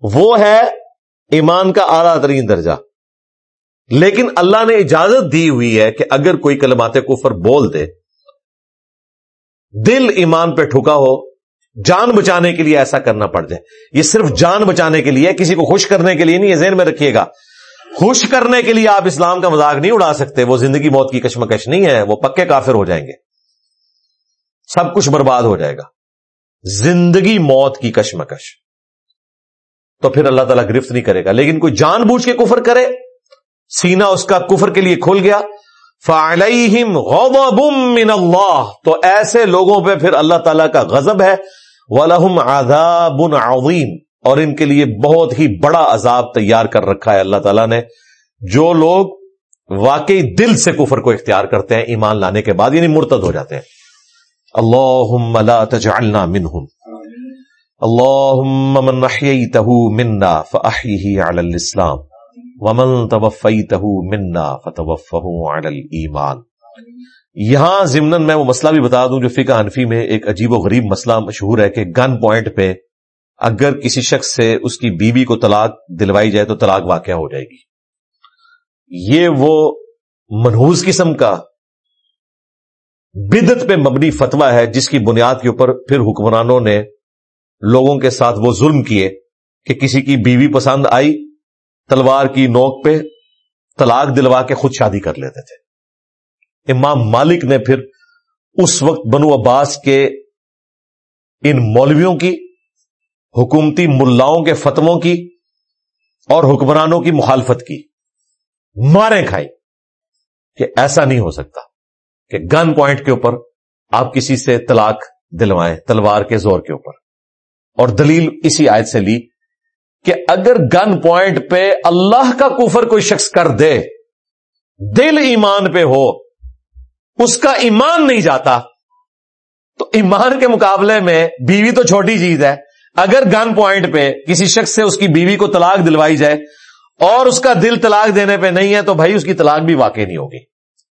وہ ہے ایمان کا اعلیٰ ترین درجہ۔ لیکن اللہ نے اجازت دی ہوئی ہے کہ اگر کوئی کلمات کفر بول دے، دل ایمان پہ ٹھکا ہو، جان بچانے کے لیے ایسا کرنا پڑ جائے۔ یہ صرف جان بچانے کے لیے، کسی کو خوش کرنے کے لیے نہیں، یہ ذہن میں رکھیے گا۔ خوش کرنے کے لیے آپ اسلام کا مذاق نہیں اڑا سکتے، وہ زندگی موت کی کشمکش نہیں ہے، وہ پکے کافر ہو جائیں گے۔ سب کچھ برباد ہو جائے گا۔ زندگی موت کی کشمکش۔ تو پھر اللہ تعالیٰ گرفت نہیں کرے گا۔ لیکن کوئی جان بوجھ کے کفر کرے۔ سینا اس کا کفر کے لیے کھل گیا۔ فعليهم غضب من اللہ تو ایسے لوگوں پہ پھر اللہ تعالی کا غضب ہے۔ وَلَهُمْ عَذَابٌ عَظِيمٌ۔ اور ان کے لیے بہت ہی بڑا عذاب تیار کر رکھا ہے اللہ تعالیٰ نے۔ جو لوگ واقعی دل سے کفر کو اختیار کرتے ہیں، ایمان لانے کے بعد یعنی مرتد ہو جاتے ہیں۔ اللہم لا تجعلنا منہم. اللہم من احییتہو منا فاحیہی علی الاسلام ومن توفیتہ منا فتوفہ علی الایمان. یہاں ضمن میں وہ مسئلہ بھی بتا دوں جو فقہ حنفی میں ایک عجیب و غریب مسئلہ مشہور ہے کہ گن پوائنٹ پہ اگر کسی شخص سے اس کی بیوی بی کو طلاق دلوائی جائے تو طلاق واقع ہو جائے گی. یہ وہ منحوس قسم کا بدت پہ مبنی فتوا ہے جس کی بنیاد کے اوپر پھر حکمرانوں نے لوگوں کے ساتھ وہ ظلم کیے کہ کسی کی بیوی پسند آئی، تلوار کی نوک پہ طلاق دلوا کے خود شادی کر لیتے تھے۔ امام مالک نے پھر اس وقت بنو عباس کے ان مولویوں کی، حکومتی ملاؤں کے فتووں کی اور حکمرانوں کی مخالفت کی۔ مارے کھائی کہ ایسا نہیں ہو سکتا۔ کہ گن پوائنٹ کے اوپر آپ کسی سے طلاق دلوائیں، تلوار کے زور کے اوپر۔ اور دلیل اسی آیت سے لی کہ اگر گن پوائنٹ پہ اللہ کا کفر کوئی شخص کر دے، دل ایمان پہ ہو، اس کا ایمان نہیں جاتا، تو ایمان کے مقابلے میں بیوی تو چھوٹی چیز ہے۔ اگر گن پوائنٹ پہ کسی شخص سے اس کی بیوی کو طلاق دلوائی جائے اور اس کا دل طلاق دینے پہ نہیں ہے، تو بھائی اس کی طلاق بھی واقع نہیں ہوگی۔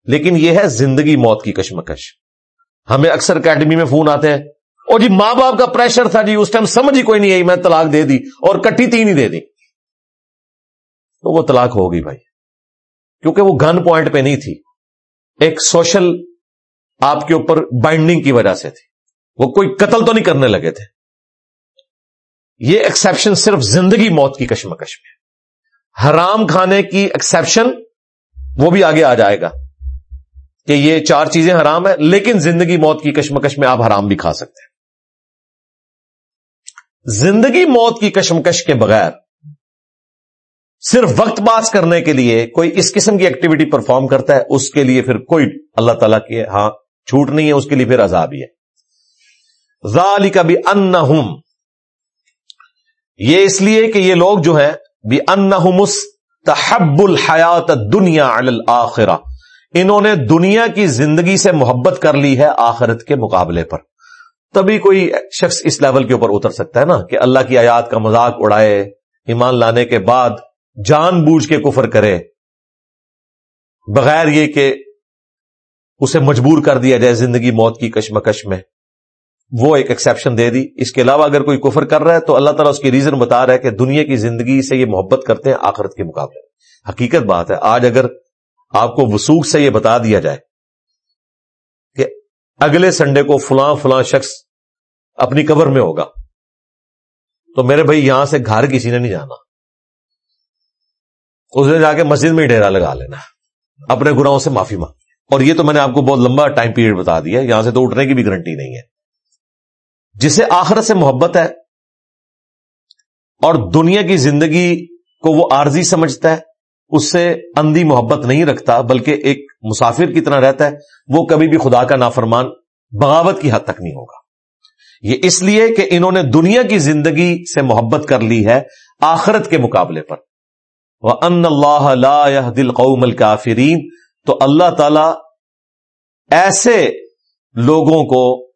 لیکن یہ ہے زندگی موت کی کشمکش۔ ہمیں اکثر اکیڈمی میں فون آتے ہیں۔ اور جی ماں باپ کا پریشر تھا جی اس ٹائم سمجھ ہی کوئی نہیں آئی، میں طلاق دے دی اور کٹی تین ہی دے دی۔ تو وہ طلاق ہوگی بھائی۔ کیونکہ وہ گن پوائنٹ پہ نہیں تھی۔ ایک سوشل آپ کے اوپر بائنڈنگ کی وجہ سے تھی۔ وہ کوئی قتل تو نہیں کرنے لگے تھے۔ یہ ایکسپشن صرف زندگی موت کی کشمکش میں۔ حرام کھانے کی ایکسپشن وہ بھی آگے آ جائے گا۔ کہ یہ چار چیزیں حرام ہیں، لیکن زندگی موت کی کشمکش میں آپ حرام بھی کھا سکتے ہیں۔ زندگی موت کی کشمکش کے بغیر صرف وقت پاس کرنے کے لیے کوئی اس قسم کی ایکٹیویٹی پرفارم کرتا ہے، اس کے لیے پھر کوئی اللہ تعالیٰ کی ہاں چھوٹ نہیں ہے، اس کے لیے پھر عذاب ہی ہے۔ ذالی کا بھی ان یہ اس لیے کہ یہ لوگ جو ہیں بھی ان تحب الحیات دنیا الآخرہ انہوں نے دنیا کی زندگی سے محبت کر لی ہے آخرت کے مقابلے پر۔ تبھی کوئی شخص اس لیول کے اوپر اتر سکتا ہے نا کہ اللہ کی آیات کا مذاق اڑائے، ایمان لانے کے بعد جان بوجھ کے کفر کرے۔ بغیر یہ کہ اسے مجبور کر دیا جائے زندگی موت کی کشمکش میں۔ وہ ایک ایکسپشن دے دی۔ اس کے علاوہ اگر کوئی کفر کر رہا ہے تو اللہ تعالیٰ اس کی ریزن بتا رہا ہے کہ دنیا کی زندگی سے یہ محبت کرتے ہیں آخرت کے مقابلے۔ حقیقت بات ہے، آج اگر آپ کو وسوخ سے یہ بتا دیا جائے کہ اگلے سنڈے کو فلاں فلاں شخص اپنی قبر میں ہوگا۔ تو میرے بھائی، یہاں سے گھر کسی نے نہیں جانا۔ اس نے جا کے مسجد میں ہی ڈیرا لگا لینا۔ اپنے گناہوں سے معافی مانگ۔ اور یہ تو میں نے آپ کو بہت لمبا ٹائم پیریڈ بتا دیا یہاں سے تو اٹھنے کی بھی گارنٹی نہیں ہے۔ جسے آخرت سے محبت ہے اور دنیا کی زندگی کو وہ عارضی سمجھتا ہے اس سے اندھی محبت نہیں رکھتا، بلکہ ایک مسافر کی طرح رہتا ہے، وہ کبھی بھی خدا کا نافرمان بغاوت کی حد تک نہیں ہوگا۔ یہ اس لیے کہ انہوں نے دنیا کی زندگی سے محبت کر لی ہے آخرت کے مقابلے پر۔ وہ ان اللہ دل قوم الکافرین تو اللہ تعالی ایسے لوگوں کو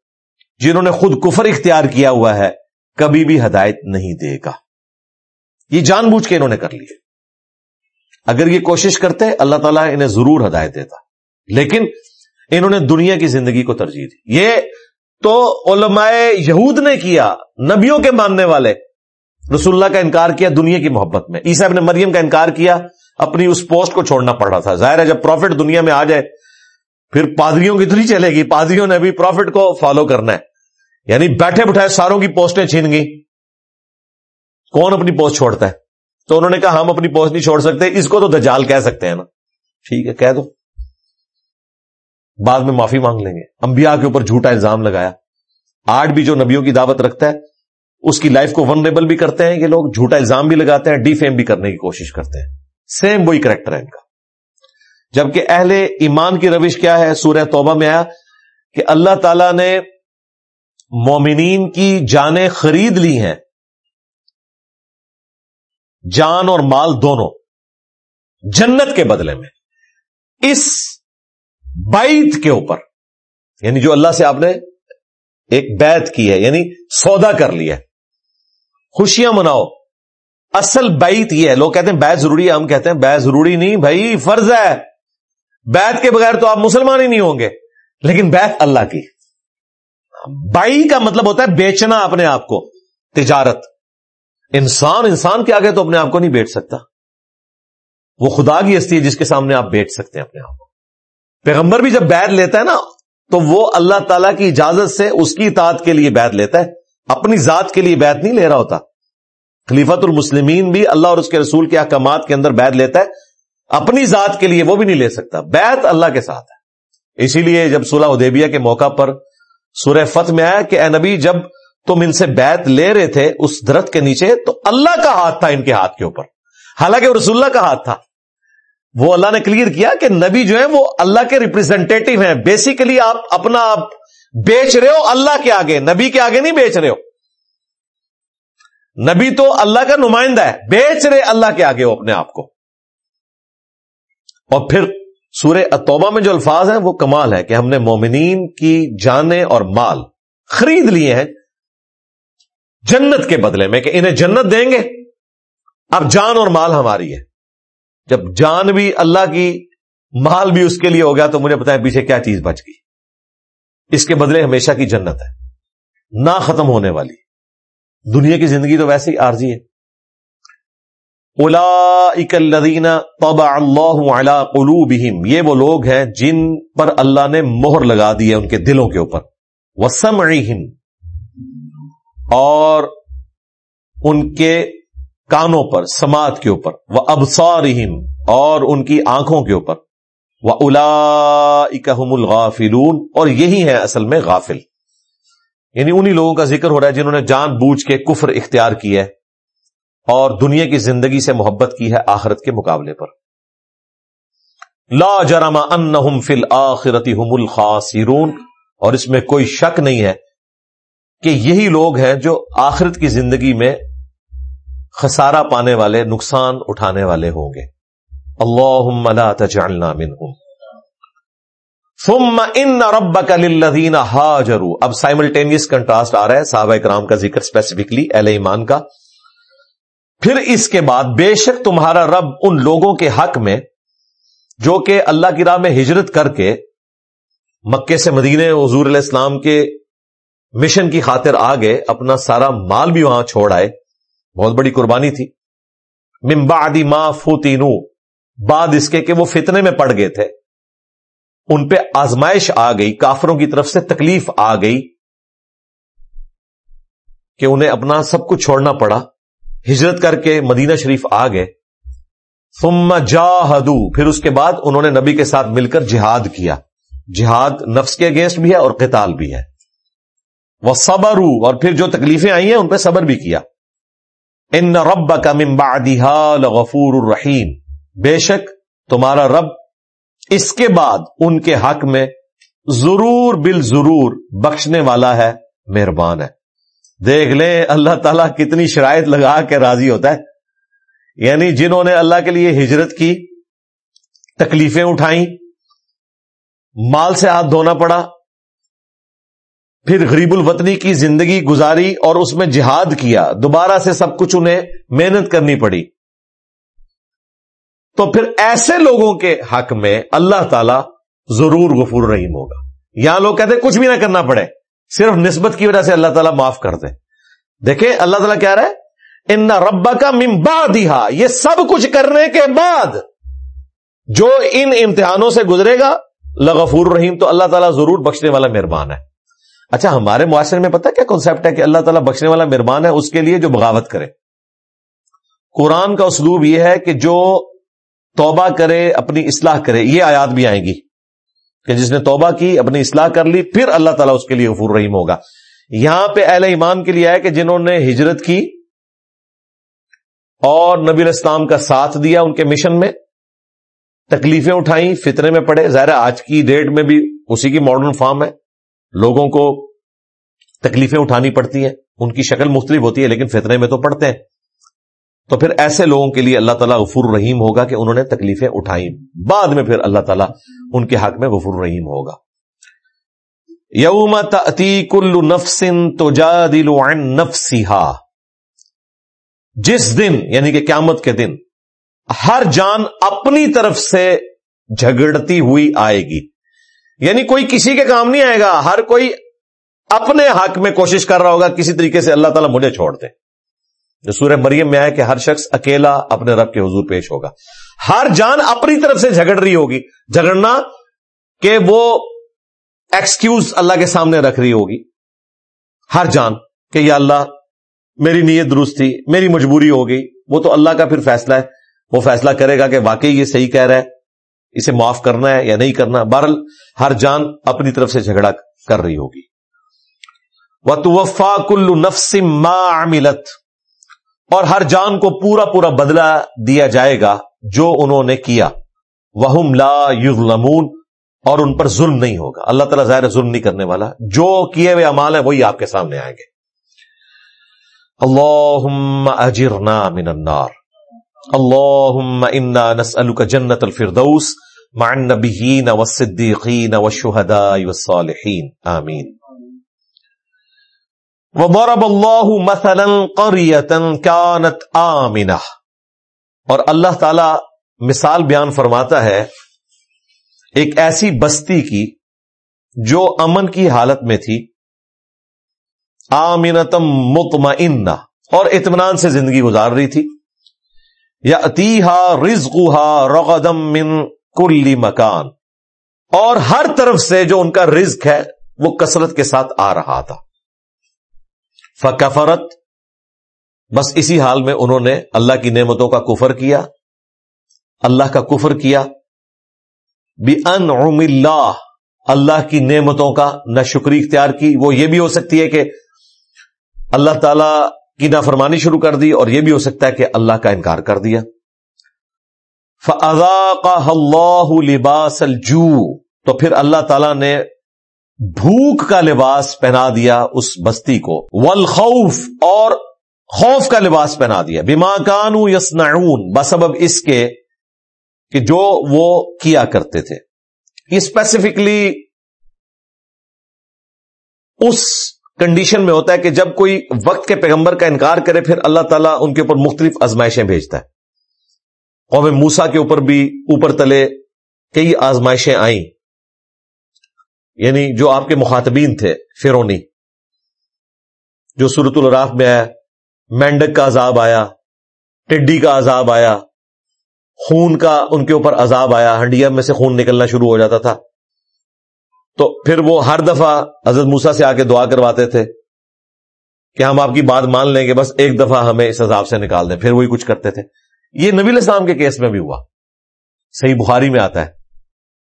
جنہوں نے خود کفر اختیار کیا ہوا ہے، کبھی بھی ہدایت نہیں دے گا۔ یہ جان بوجھ کے انہوں نے کر لی ہے۔ اگر یہ کوشش کرتے، اللہ تعالیٰ انہیں ضرور ہدایت دیتا۔ لیکن انہوں نے دنیا کی زندگی کو ترجیح دی۔ یہ تو علماء یہود نے کیا، نبیوں کے ماننے والے۔ رسول اللہ کا انکار کیا دنیا کی محبت میں۔ عیسیٰ ابن مریم کا انکار کیا، اپنی اس پوسٹ کو چھوڑنا پڑ رہا تھا۔ ظاہر ہے جب پروفٹ دنیا میں آ جائے، پھر پادریوں کی تو چلے گی۔ پادریوں نے بھی پروفٹ کو فالو کرنا ہے۔ یعنی بیٹھے بٹھائے ساروں کی پوسٹیں چھین گئی کون اپنی پوسٹ چھوڑتا ہے؟ تو انہوں نے کہا ہم اپنی پوسٹ نہیں چھوڑ سکتے، اس کو تو دجال کہہ سکتے ہیں نا۔ ٹھیک ہے، کہہ دو۔ بعد میں معافی مانگ لیں گے۔ انبیاء کے اوپر جھوٹا الزام لگایا۔ آج بھی جو نبیوں کی دعوت رکھتا ہے، اس کی لائف کو ونریبل بھی کرتے ہیں، یہ لوگ جھوٹا الزام بھی لگاتے ہیں ڈی فیم بھی کرنے کی کوشش کرتے ہیں۔ سیم وہی کریکٹر ہے ان کا۔ جبکہ اہل ایمان کی روش کیا ہے، سورہ توبہ میں آیا کہ اللہ تعالی نے مومنین کی جانیں خرید لی ہیں۔ جان اور مال دونوں جنت کے بدلے میں، اس بائت کے اوپر یعنی جو اللہ سے آپ نے ایک بیت کی ہے یعنی سودا کر لیا خوشیاں مناؤ۔ اصل بیت یہ ہے، لوگ کہتے ہیں بیت ضروری ہے، ہم کہتے ہیں بیت ضروری نہیں، بھائی فرض ہے۔ بیت کے بغیر تو آپ مسلمان ہی نہیں ہوں گے، لیکن بیت اللہ کی۔ بائی کا مطلب ہوتا ہے بیچنا اپنے آپ کو، تجارت۔ انسان انسان کے آگے تو اپنے آپ کو نہیں بیچ سکتا۔ وہ خدا کی ہستی ہے جس کے سامنے آپ بیچ سکتے ہیں اپنے آپ کو۔ پیغمبر بھی جب بیت لیتا ہے نا، تو وہ اللہ تعالی کی اجازت سے اس کی اطاعت کے لیے بیت لیتا ہے۔ اپنی ذات کے لیے بیت نہیں لے رہا ہوتا۔ خلیفت المسلمین بھی اللہ اور اس کے رسول کے احکامات کے اندر بیت لیتا ہے۔ اپنی ذات کے لیے وہ بھی نہیں لے سکتا۔ بیت اللہ کے ساتھ ہے۔ اسی لیے جب سولہ ادیبیہ کے موقع پر سورہ فتح میں آیا کہ اے نبی، جب تم ان سے بیت لے رہے تھے اس درخت کے نیچے، تو اللہ کا ہاتھ تھا ان کے ہاتھ کے اوپر۔ حالانکہ رسول اللہ کا ہاتھ تھا۔ وہ اللہ نے کلیئر کیا کہ نبی جو ہے وہ اللہ کے ریپرزینٹیٹو ہیں۔ بیسیکلی آپ اپنا آپ بیچ رہے ہو اللہ کے آگے، نبی کے آگے نہیں بیچ رہے ہو۔ نبی تو اللہ کا نمائندہ ہے۔ بیچ رہے اللہ کے آگے ہو اپنے آپ کو۔ اور پھر سورہ اتوبہ میں جو الفاظ ہیں وہ کمال ہے کہ ہم نے مومنین کی جانیں اور مال خرید لیے ہیں۔ جنت کے بدلے میں کہ انہیں جنت دیں گے۔ اب جان اور مال ہماری ہے۔ جب جان بھی اللہ کی، مال بھی اس کے لیے ہو گیا تو مجھے بتائیں پیچھے کیا چیز بچ گئی۔ اس کے بدلے ہمیشہ کی جنت ہے۔ نہ ختم ہونے والی۔ دنیا کی زندگی تو ویسے ہی عارضی ہے۔ الا طبع اللہ قلوبهم یہ وہ لوگ ہیں جن پر اللہ نے مہر لگا دی ہے ان کے دلوں کے اوپر۔ وسمعهم اور ان کے کانوں پر، سماعت کے اوپر وہ ابسار اور ان کی آنکھوں کے اوپر وہ الا اکم الغافلون، اور یہی ہے اصل میں غافل۔ یعنی انہی لوگوں کا ذکر ہو رہا ہے جنہوں نے جان بوجھ کے کفر اختیار کیا ہے اور دنیا کی زندگی سے محبت کی ہے آخرت کے مقابلے پر۔ لا جرم ان فل آخرتی ہم الخاصرون اور اس میں کوئی شک نہیں ہے کہ یہی لوگ ہیں جو آخرت کی زندگی میں خسارہ پانے والے، نقصان اٹھانے والے ہوں گے۔ اللہ تجعلنا منہم۔ ثم ان رب کا ہاجرو اب سائملٹینیس کنٹراسٹ آ رہا ہے، صحابہ کرام کا ذکر اسپیسیفکلی اہل ایمان کا۔ پھر اس کے بعد بے شک تمہارا رب ان لوگوں کے حق میں، جو کہ اللہ کی راہ میں ہجرت کر کے مکے سے مدینے حضور علیہ السلام کے مشن کی خاطر آ گئے، اپنا سارا مال بھی وہاں چھوڑ آئے۔ بہت بڑی قربانی تھی۔ ممبادی ما فوتینو، بعد اس کے کہ وہ فتنے میں پڑ گئے تھے۔ ان پہ آزمائش آ گئی، کافروں کی طرف سے تکلیف آ گئی کہ انہیں اپنا سب کچھ چھوڑنا پڑا۔ ہجرت کر کے مدینہ شریف آ گئے۔ ثم جاہدو، پھر اس کے بعد انہوں نے نبی کے ساتھ مل کر جہاد کیا۔ جہاد نفس کے اگینسٹ بھی ہے اور قتال بھی ہے۔ وہ صبر اور پھر جو تکلیفیں آئی ہیں ان پہ صبر بھی کیا۔ ان رب کا ممبا غفور الرحیم۔ بے شک تمہارا رب اس کے بعد ان کے حق میں ضرور بل ضرور بخشنے والا ہے، مہربان ہے۔ دیکھ لیں اللہ تعالیٰ کتنی شرائط لگا کے راضی ہوتا ہے۔ یعنی جنہوں نے اللہ کے لیے ہجرت کی، تکلیفیں اٹھائیں، مال سے ہاتھ دھونا پڑا پھر غریب الوطنی کی زندگی گزاری اور اس میں جہاد کیا، دوبارہ سے سب کچھ انہیں محنت کرنی پڑی۔ تو پھر ایسے لوگوں کے حق میں اللہ تعالی ضرور غفور رحیم ہوگا۔ یہاں لوگ کہتے ہیں، کچھ بھی نہ کرنا پڑے، صرف نسبت کی وجہ سے اللہ تعالیٰ معاف کر دے دیکھیں، اللہ تعالیٰ کیا رہا ہے؟ ان ربا کا ممبا دیا یہ سب کچھ کرنے کے بعد جو ان امتحانوں سے گزرے گا، لغفور رحیم تو اللہ تعالیٰ ضرور بخشنے والا مہربان ہے۔ اچھا ہمارے معاشرے میں پتا کیا کانسیپٹ ہے کہ اللہ تعالیٰ بخشنے والا مہربان ہے، اس کے لیے جو بغاوت کرے؟ قرآن کا اسلوب یہ ہے کہ جو توبہ کرے، اپنی اصلاح کرے، یہ آیات بھی آئیں گی کہ جس نے توبہ کی، اپنی اصلاح کر لی، پھر اللہ تعالیٰ اس کے لیے غفور رحیم ہوگا۔ یہاں پہ اہل ایمان کے لیے آئے کہ جنہوں نے ہجرت کی اور نبی الاسلام کا ساتھ دیا ان کے مشن میں، تکلیفیں اٹھائیں فطرے میں پڑے۔ ظاہر آج کی ڈیٹ میں بھی اسی کی ماڈرن فارم ہے۔ لوگوں کو تکلیفیں اٹھانی پڑتی ہیں، ان کی شکل مختلف ہوتی ہے، لیکن فطرے میں تو پڑتے ہیں۔ تو پھر ایسے لوگوں کے لیے اللہ تعالیٰ غفور رحیم ہوگا کہ انہوں نے تکلیفیں اٹھائیں۔ بعد میں پھر اللہ تعالیٰ ان کے حق میں غفور رحیم ہوگا۔ یوم تتی کل نفسن تو جا دل جس دن یعنی کہ قیامت کے دن، ہر جان اپنی طرف سے جھگڑتی ہوئی آئے گی۔ یعنی کوئی کسی کے کام نہیں آئے گا، ہر کوئی اپنے حق میں کوشش کر رہا ہوگا، کسی طریقے سے اللہ تعالیٰ مجھے چھوڑ دے۔ جو سورہ مریم میں آئے کہ ہر شخص اکیلا اپنے رب کے حضور پیش ہوگا۔ ہر جان اپنی طرف سے جھگڑ رہی ہوگی، جھگڑنا کہ وہ ایکسکیوز اللہ کے سامنے رکھ رہی ہوگی۔ ہر جان کہ یا اللہ، میری نیت درست تھی، میری مجبوری ہو گئی، وہ تو اللہ کا پھر فیصلہ ہے۔ وہ فیصلہ کرے گا کہ واقعی یہ صحیح کہہ رہا ہے۔ اسے معاف کرنا ہے یا نہیں کرنا بہرل ہر جان اپنی طرف سے جھگڑا کر رہی ہوگی۔ وہ توفا کلو نفسم عملت۔ اور ہر جان کو پورا پورا بدلہ دیا جائے گا جو انہوں نے کیا۔ وہ لا یظلمون اور ان پر ظلم نہیں ہوگا۔ اللہ تعالیٰ ظاہر ظلم نہیں کرنے والا۔ جو کیے ہوئے امال ہیں وہی آپ کے سامنے آئیں گے۔ اللہ اجرنا من النار۔ اللهم انا نسالك جنة الفردوس مع النبيين والصديقين والشهداء والصالحين آمين وضرب الله مثلا قرية كانت آمنة اور اللہ تعالی مثال بیان فرماتا ہے ایک ایسی بستی کی جو امن کی حالت میں تھی آمینتم مطمئنہ، اور اطمینان سے زندگی گزار رہی تھی۔ یا اتیحا رزقا رغدم من کلی مکان۔ اور ہر طرف سے جو ان کا رزق ہے، وہ کثرت کے ساتھ آ رہا تھا۔ فکفرت۔ بس اسی حال میں انہوں نے اللہ کی نعمتوں کا کفر کیا۔ اللہ کا کفر کیا۔ بھی ان اللہ اللہ کی نعمتوں کا نہ شکری اختیار کی۔ وہ یہ بھی ہو سکتی ہے کہ اللہ تعالی کی نافرمانی شروع کر دی اور یہ بھی ہو سکتا ہے کہ اللہ کا انکار کر دیا۔ اللہ لباس الجو تو پھر اللہ تعالی نے بھوک کا لباس پہنا دیا اس بستی کو۔ والخوف اور خوف کا لباس پہنا دیا۔ بیما کانو یسنعون بسبب اس کے کہ جو وہ کیا کرتے تھے۔ یہ اسپیسیفکلی اس کنڈیشن میں ہوتا ہے کہ جب کوئی وقت کے پیغمبر کا انکار کرے، پھر اللہ تعالیٰ ان کے اوپر مختلف آزمائشیں بھیجتا ہے۔ قوم موسا کے اوپر بھی اوپر تلے کئی آزمائشیں آئیں۔ یعنی جو آپ کے مخاطبین تھے فرونی جو سورت الراف میں آیا، مینڈک کا عذاب آیا، ٹڈی کا عذاب آیا، خون کا ان کے اوپر عذاب آیا ہنڈیا میں سے خون نکلنا شروع ہو جاتا تھا۔ تو پھر وہ ہر دفعہ حضرت موسا سے آ کے دعا کرواتے تھے کہ ہم آپ کی بات مان لیں گے بس ایک دفعہ ہمیں اس عذاب سے نکال دیں، پھر وہی کچھ کرتے تھے۔ یہ نبی الاسلام کے کیس میں بھی ہوا۔ صحیح بخاری میں آتا ہے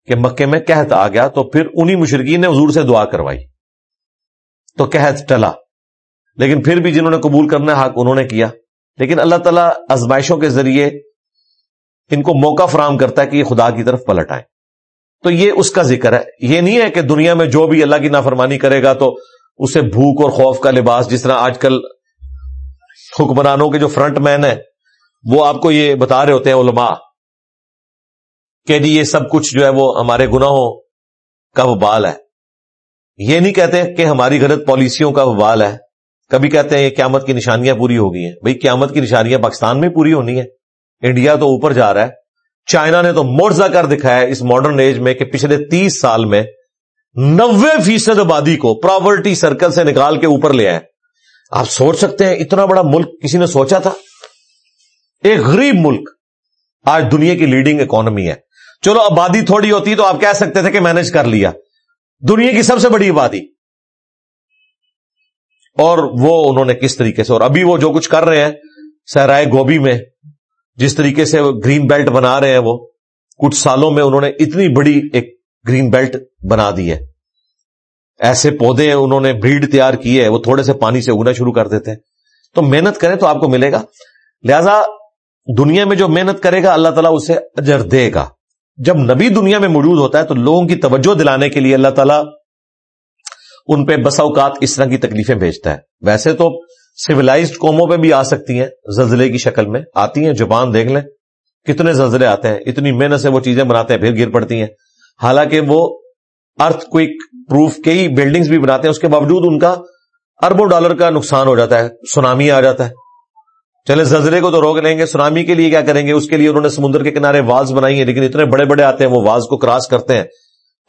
کہ مکے میں قحط آ گیا تو پھر انہی مشرقین نے حضور سے دعا کروائی۔ تو قحط ٹلا۔ لیکن پھر بھی جنہوں نے قبول کرنا حق انہوں نے کیا۔ لیکن اللہ تعالیٰ ازمائشوں کے ذریعے ان کو موقع فراہم کرتا ہے کہ یہ خدا کی طرف پلٹ آئے تو یہ اس کا ذکر ہے۔ یہ نہیں ہے کہ دنیا میں جو بھی اللہ کی نافرمانی کرے گا تو اسے بھوک اور خوف کا لباس جس طرح آج کل حکمرانوں کے جو فرنٹ مین ہے وہ آپ کو یہ بتا رہے ہوتے ہیں علماء کہ جی یہ سب کچھ جو ہے وہ ہمارے گناہوں کا وبال ہے۔ یہ نہیں کہتے کہ ہماری غلط پالیسیوں کا وبال ہے۔ کبھی کہتے ہیں یہ قیامت کی نشانیاں پوری ہو گئی ہیں۔ بھائی قیامت کی نشانیاں پاکستان میں پوری ہونی ہے انڈیا تو اوپر جا رہا ہے۔ چائنا نے تو مرزا کر دکھایا اس ماڈرن ایج میں کہ پچھلے تیس سال میں نوے فیصد آبادی کو پراورٹی سرکل سے نکال کے اوپر لے آئے۔ آپ سوچ سکتے ہیں اتنا بڑا ملک کسی نے سوچا تھا؟ ایک غریب ملک۔ آج دنیا کی لیڈنگ اکانومی ہے۔ چلو آبادی تھوڑی ہوتی تو آپ کہہ سکتے تھے کہ مینج کر لیا۔ دنیا کی سب سے بڑی آبادی۔ اور وہ انہوں نے کس طریقے سے، اور ابھی وہ جو کچھ کر رہے ہیں سہرائے گوبھی میں جس طریقے سے گرین بیلٹ بنا رہے ہیں وہ، کچھ سالوں میں انہوں نے اتنی بڑی ایک گرین بیلٹ بنا دی ہے۔ ایسے پودے انہوں نے بریڈ تیار کی ہے، وہ تھوڑے سے پانی سے اگنا شروع کر دیتے ہیں۔ تو محنت کریں تو آپ کو ملے گا۔ لہذا دنیا میں جو محنت کرے گا، اللہ تعالیٰ اسے اجر دے گا۔ جب نبی دنیا میں موجود ہوتا ہے تو لوگوں کی توجہ دلانے کے لیے اللہ تعالیٰ ان پہ بسا اوقات اس طرح کی تکلیفیں بھیجتا ہے۔ ویسے تو سویلائزڈ قوموں پہ بھی آ سکتی ہیں، زلزلے کی شکل میں۔ آتی ہیں، جبان دیکھ لیں۔ کتنے زلزلے آتے ہیں۔ اتنی محنت سے وہ چیزیں بناتے ہیں، پھر گر پڑتی ہیں۔ حالانکہ وہ ارتھ کوئک پروف کئی بلڈنگز بھی بناتے ہیں۔ اس کے باوجود ان کا اربوں ڈالر کا نقصان ہو جاتا ہے سونامی آ جاتا ہے۔ چلے، زلزلے کو تو روک لیں گے۔ سونامی کے لیے کیا کریں گے؟ اس کے لیے انہوں نے سمندر کے کنارے واز بنائی ہیں، لیکن اتنے بڑے بڑے آتے ہیں، وہ واز کو کراس کرتے ہیں۔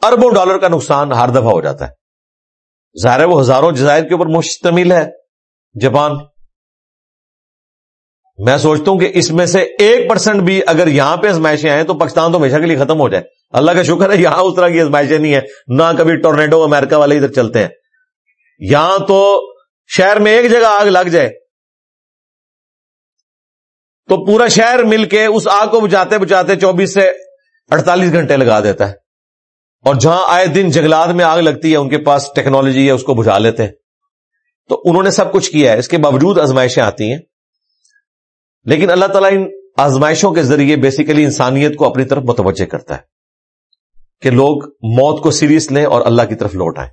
اربوں ڈالر کا نقصان ہر دفعہ ہو جاتا ہے۔ ظاہر ہے وہ ہزاروں جزائر کے اوپر مشتمل ہے۔ جاپان میں سوچتا ہوں کہ اس میں سے ایک پرسنٹ بھی اگر یہاں پہ ازمائشیں آئیں تو پاکستان تو ہمیشہ کے لیے ختم ہو جائے۔ اللہ کا شکر ہے یہاں اس طرح کی ازمائشیں نہیں ہے نہ کبھی ٹورنیڈو امریکہ والے ادھر چلتے ہیں۔ یہاں تو شہر میں ایک جگہ آگ لگ جائے۔ تو پورا شہر مل کے اس آگ کو بچاتے بچاتے چوبیس سے اڑتالیس گھنٹے لگا دیتا ہے۔ اور جہاں آئے دن جنگلات میں آگ لگتی ہے، ان کے پاس ٹیکنالوجی ہے، اس کو بجھا لیتے ہیں۔ تو انہوں نے سب کچھ کیا ہے۔ اس کے باوجود آزمائشیں آتی ہیں۔ لیکن اللہ تعالیٰ ان آزمائشوں کے ذریعے بیسیکلی انسانیت کو اپنی طرف متوجہ کرتا ہے کہ لوگ موت کو سیریس لیں اور اللہ کی طرف لوٹ آئیں۔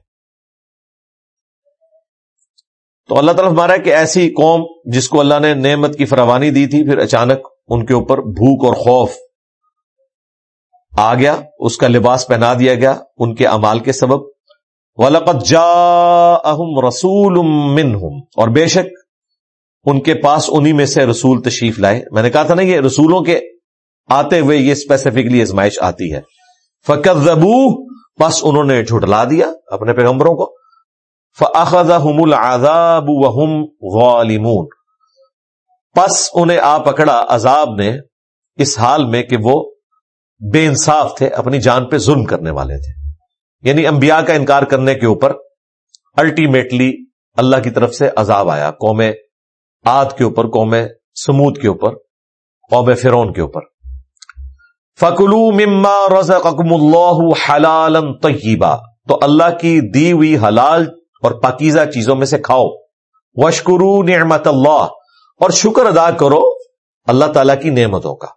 تو اللہ تعالیٰ ہمارا کہ ایسی قوم جس کو اللہ نے نعمت کی فراوانی دی تھی، پھر اچانک ان کے اوپر بھوک اور خوف آ گیا، اس کا لباس پہنا دیا گیا، ان کے امال کے سبب وَلَقَدْ جَاءَهُمْ رَسُولٌ مِّنْهُمْ۔ اور بے شک ان کے پاس انہی میں سے رسول تشریف لائے۔ میں نے کہا تھا نا یہ رسولوں کے آتے ہوئے یہ اسپیسیفکلی ازمائش آتی ہے۔ فقت بس انہوں نے جھٹلا دیا اپنے پیغمبروں کو۔ فَأَخَذَهُمُ الْعَذَابُ وَهُمْ غَالِمُونَ پس انہیں آ پکڑا عذاب نے اس حال میں کہ وہ بے انصاف تھے، اپنی جان پہ ظلم کرنے والے تھے۔ یعنی انبیاء کا انکار کرنے کے اوپر الٹیمیٹلی اللہ کی طرف سے عذاب آیا، قوم آد کے اوپر، قوم سمود کے اوپر، قوم فرون کے اوپر۔ فکلو مما رزقکم اللہ حلال تو اللہ کی دی ہوئی حلال اور پاکیزہ چیزوں میں سے کھاؤ۔ وشکرو نعمت اللہ اور شکر ادا کرو اللہ تعالی کی نعمتوں کا۔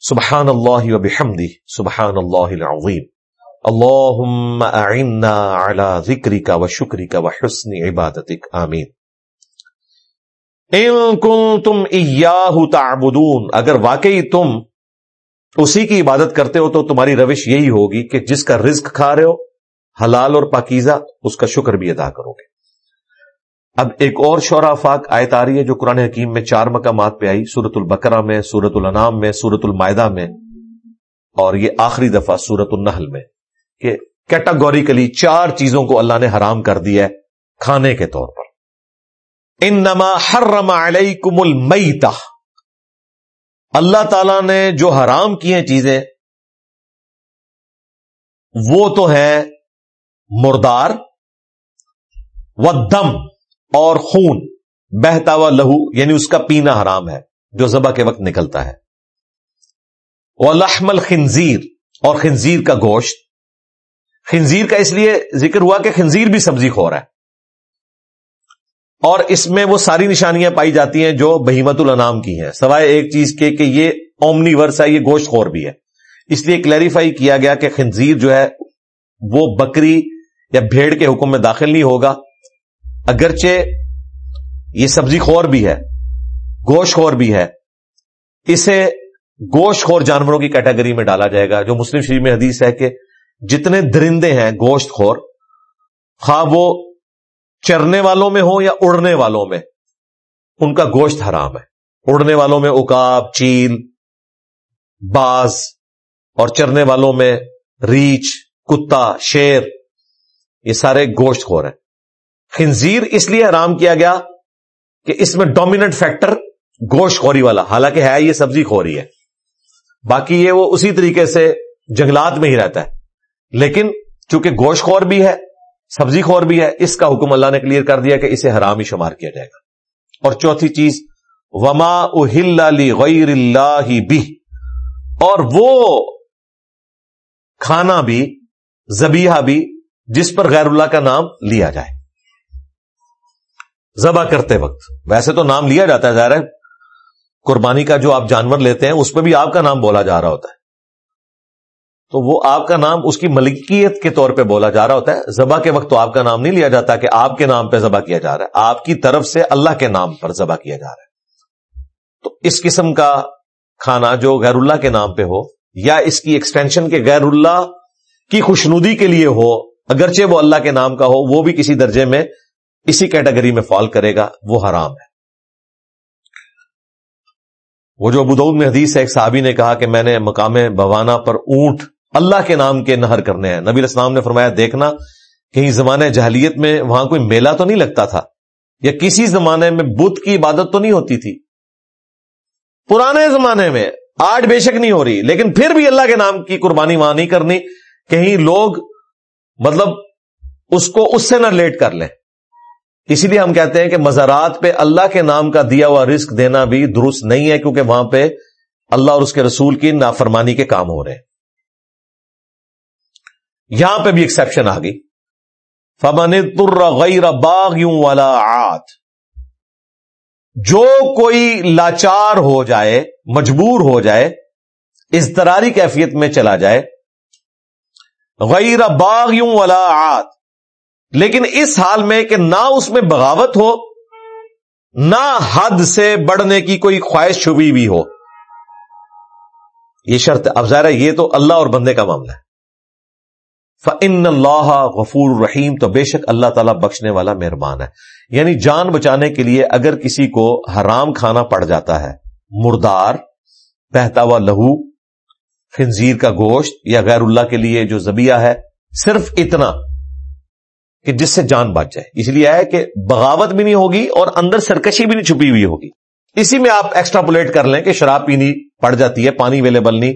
سبحان اللہ و بحمدی سبحان اللہ العظیم۔ اللهم اعنا على ذكرك وشكرك وحسن عبادتك آمین۔ ان کنتم ایاہ تعبدون، اگر واقعی تم اسی کی عبادت کرتے ہو تو تمہاری روش یہی ہوگی کہ جس کا رزق کھا رہے ہو، حلال اور پاکیزہ، اس کا شکر بھی ادا کرو گے۔ اب ایک اور شورا فاق آیت آ رہی ہے جو قرآن حکیم میں چار مقامات پہ آئی سورت البکرا میں سورت الانام میں سورت المائدہ میں اور یہ آخری دفعہ سورت النحل میں۔ کہ کیٹاگوریکلی چار چیزوں کو اللہ نے حرام کر دیا ہے کھانے کے طور پر۔ ان نما ہر رما کم اللہ تعالی نے جو حرام کی ہیں چیزیں، وہ تو ہے مردار و دم اور خون، بہتا ہوا لہو یعنی اس کا پینا حرام ہے جو ذبح کے وقت نکلتا ہے۔ وہ لحمل خنزیر اور خنزیر کا گوشت۔ خنزیر کا اس لیے ذکر ہوا کہ خنزیر بھی سبزی خور ہے۔ اور اس میں وہ ساری نشانیاں پائی جاتی ہیں جو بہیمت الانام کی ہیں۔ سوائے ایک چیز کے کہ یہ اومنی ورس ہے، یہ گوشت خور بھی ہے۔ اس لیے کلیریفائی کیا گیا کہ خنزیر جو ہے، وہ بکری یا بھیڑ کے حکم میں داخل نہیں ہوگا۔ اگرچہ یہ سبزی خور بھی ہے، گوشت خور بھی ہے، اسے گوشت خور جانوروں کی کیٹیگری میں ڈالا جائے گا۔ جو مسلم شریف میں حدیث ہے کہ جتنے درندے ہیں، گوشت خور، خواہ وہ چرنے والوں میں ہو یا اڑنے والوں میں، ان کا گوشت حرام ہے۔ اڑنے والوں میں اکاب چیل باز اور چرنے والوں میں ریچھ، کتا، شیر، یہ سارے گوشت خور ہیں۔ خنزیر اس لیے حرام کیا گیا کہ اس میں ڈومیننٹ فیکٹر گوشت خوری والا، حالانکہ ہے یہ سبزی خوری ہے۔ باقی یہ وہ اسی طریقے سے جنگلات میں ہی رہتا ہے۔ لیکن چونکہ گوشت خور بھی ہے، سبزی خور بھی ہے، اس کا حکم اللہ نے کلیئر کر دیا کہ اسے حرام ہی شمار کیا جائے گا۔ اور چوتھی چیز، وما اہل غیر اللہ بھی اور وہ کھانا بھی زبیحہ بھی، جس پر غیر اللہ کا نام لیا جائے۔ ذبح کرتے وقت، ویسے تو نام لیا جاتا ہے، ظاہر ہے، قربانی کا جو آپ جانور لیتے ہیں، اس پہ بھی آپ کا نام بولا جا رہا ہوتا ہے۔ تو وہ آپ کا نام اس کی ملکیت کے طور پہ بولا جا رہا ہوتا ہے۔ ذبح کے وقت تو آپ کا نام نہیں لیا جاتا کہ آپ کے نام پہ ذبح کیا جا رہا ہے۔ آپ کی طرف سے اللہ کے نام پر ذبح کیا جا رہا ہے۔ تو اس قسم کا کھانا جو غیر اللہ کے نام پہ ہو یا اس کی ایکسٹینشن کے غیر اللہ کی خوشنودی کے لیے ہو، اگرچہ وہ اللہ کے نام کا ہو، وہ بھی کسی درجے میں اسی کیٹیگری میں فال کرے گا، وہ حرام ہے۔ وہ جو ابود میں حدیث ہے، ایک صحابی نے کہا کہ میں نے مقام بوانا پر اونٹ اللہ کے نام کے نہر کرنے ہیں۔ نبی الاسلام نے فرمایا، دیکھنا کہیں زمانے جہلیت میں وہاں کوئی میلہ تو نہیں لگتا تھا، یا کسی زمانے میں بدھ کی عبادت تو نہیں ہوتی تھی۔ پرانے زمانے میں آج بے شک نہیں ہو رہی، لیکن پھر بھی اللہ کے نام کی قربانی وہاں نہیں کرنی۔ کہیں لوگ مطلب اس کو اس سے نہ لیٹ کر لیں۔ اسی لیے ہم کہتے ہیں کہ مزارات پہ اللہ کے نام کا دیا ہوا رسک دینا بھی درست نہیں ہے، کیونکہ وہاں پہ اللہ اور اس کے رسول کی نافرمانی کے کام ہو رہے ہیں۔ یہاں پہ بھی ایکسپشن آ گئی۔ فمن تر غیر باغ یوں والا آت جو کوئی لاچار ہو جائے، مجبور ہو جائے اضطراری کیفیت میں چلا جائے غیر باغ یوں والا آت لیکن اس حال میں کہ نہ اس میں بغاوت ہو، نہ حد سے بڑھنے کی کوئی خواہش چھپی بھی ہو۔ یہ شرط، اب ظاہر ہے یہ تو اللہ اور بندے کا معاملہ ہے۔ فن اللہ غفور الرحیم تو بے شک اللہ تعالیٰ بخشنے والا مہربان ہے۔ یعنی جان بچانے کے لیے اگر کسی کو حرام کھانا پڑ جاتا ہے، مردار بہتا ہوا لہو، خنزیر کا گوشت یا غیر اللہ کے لیے جو زبیہ ہے، صرف اتنا کہ جس سے جان بچ جائے۔ اس لیے ہے کہ بغاوت بھی نہیں ہوگی اور اندر سرکشی بھی نہیں چھپی ہوئی ہوگی۔ اسی میں آپ ایکسٹراپولیٹ کر لیں کہ شراب پینی پڑ جاتی ہے، پانی اویلیبل نہیں،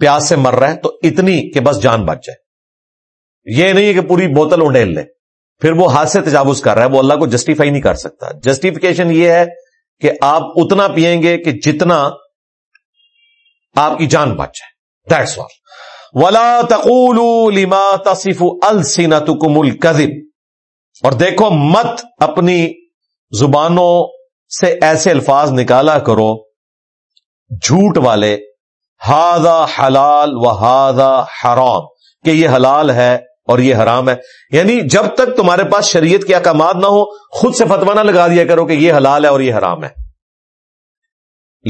پیاس سے مر رہا ہے، تو اتنی کہ بس جان بچ جائے۔ یہ نہیں ہے کہ پوری بوتل انڈیل لے۔ پھر وہ ہاتھ سے تجاوز کر رہا ہے، وہ اللہ کو جسٹیفائی نہیں کر سکتا۔ جسٹیفیکیشن یہ ہے کہ آپ اتنا پیئیں گے کہ جتنا آپ کی جان بچ جائے۔ دیٹس وال ولا تقول لما تصف السنتكم الكذب۔ اور دیکھو، مت اپنی زبانوں سے ایسے الفاظ نکالا کرو، جھوٹ والے ہاضا حلال و ہاضا حرام۔ کہ یہ حلال ہے اور یہ حرام ہے۔ یعنی جب تک تمہارے پاس شریعت کے احکامات نہ ہو خود سے فتوا نہ لگا دیا کرو کہ یہ حلال ہے اور یہ حرام ہے۔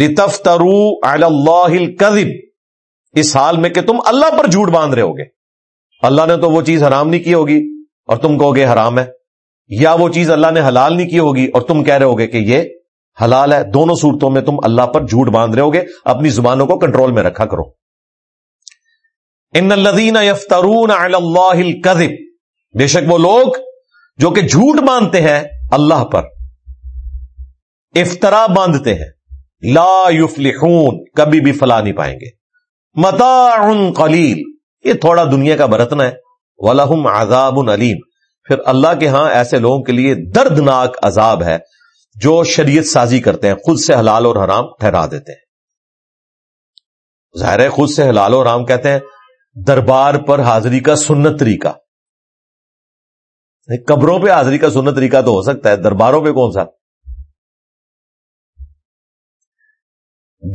لطف ترو اللہ اس حال میں کہ تم اللہ پر جھوٹ باندھ رہے ہوگے۔ اللہ نے تو وہ چیز حرام نہیں کی ہوگی اور تم کہو گے حرام ہے۔ یا وہ چیز اللہ نے حلال نہیں کی ہوگی اور تم کہہ رہے ہوگے کہ یہ حلال ہے۔ دونوں صورتوں میں تم اللہ پر جھوٹ باندھ رہے ہوگے۔ اپنی زبانوں کو کنٹرول میں رکھا کرو۔ ان الذین یفترون علی اللہ الکذب بے شک وہ لوگ جو کہ جھوٹ باندھتے ہیں اللہ پر۔ افطرا باندھتے ہیں۔ لا یفلحون، کبھی بھی فلا نہیں پائیں گے۔ متاع قلیل، یہ تھوڑا دنیا کا برتنا ہے۔ ولہم عذاب علیم پھر اللہ کے ہاں ایسے لوگوں کے لیے دردناک عذاب ہے جو شریعت سازی کرتے ہیں، خود سے حلال اور حرام ٹھہرا دیتے ہیں۔ ظاہر ہے، خود سے حلال اور حرام کہتے ہیں۔ دربار پر حاضری کا سنت طریقہ۔ قبروں پہ حاضری کا سنت طریقہ تو ہو سکتا ہے، درباروں پہ کون سا؟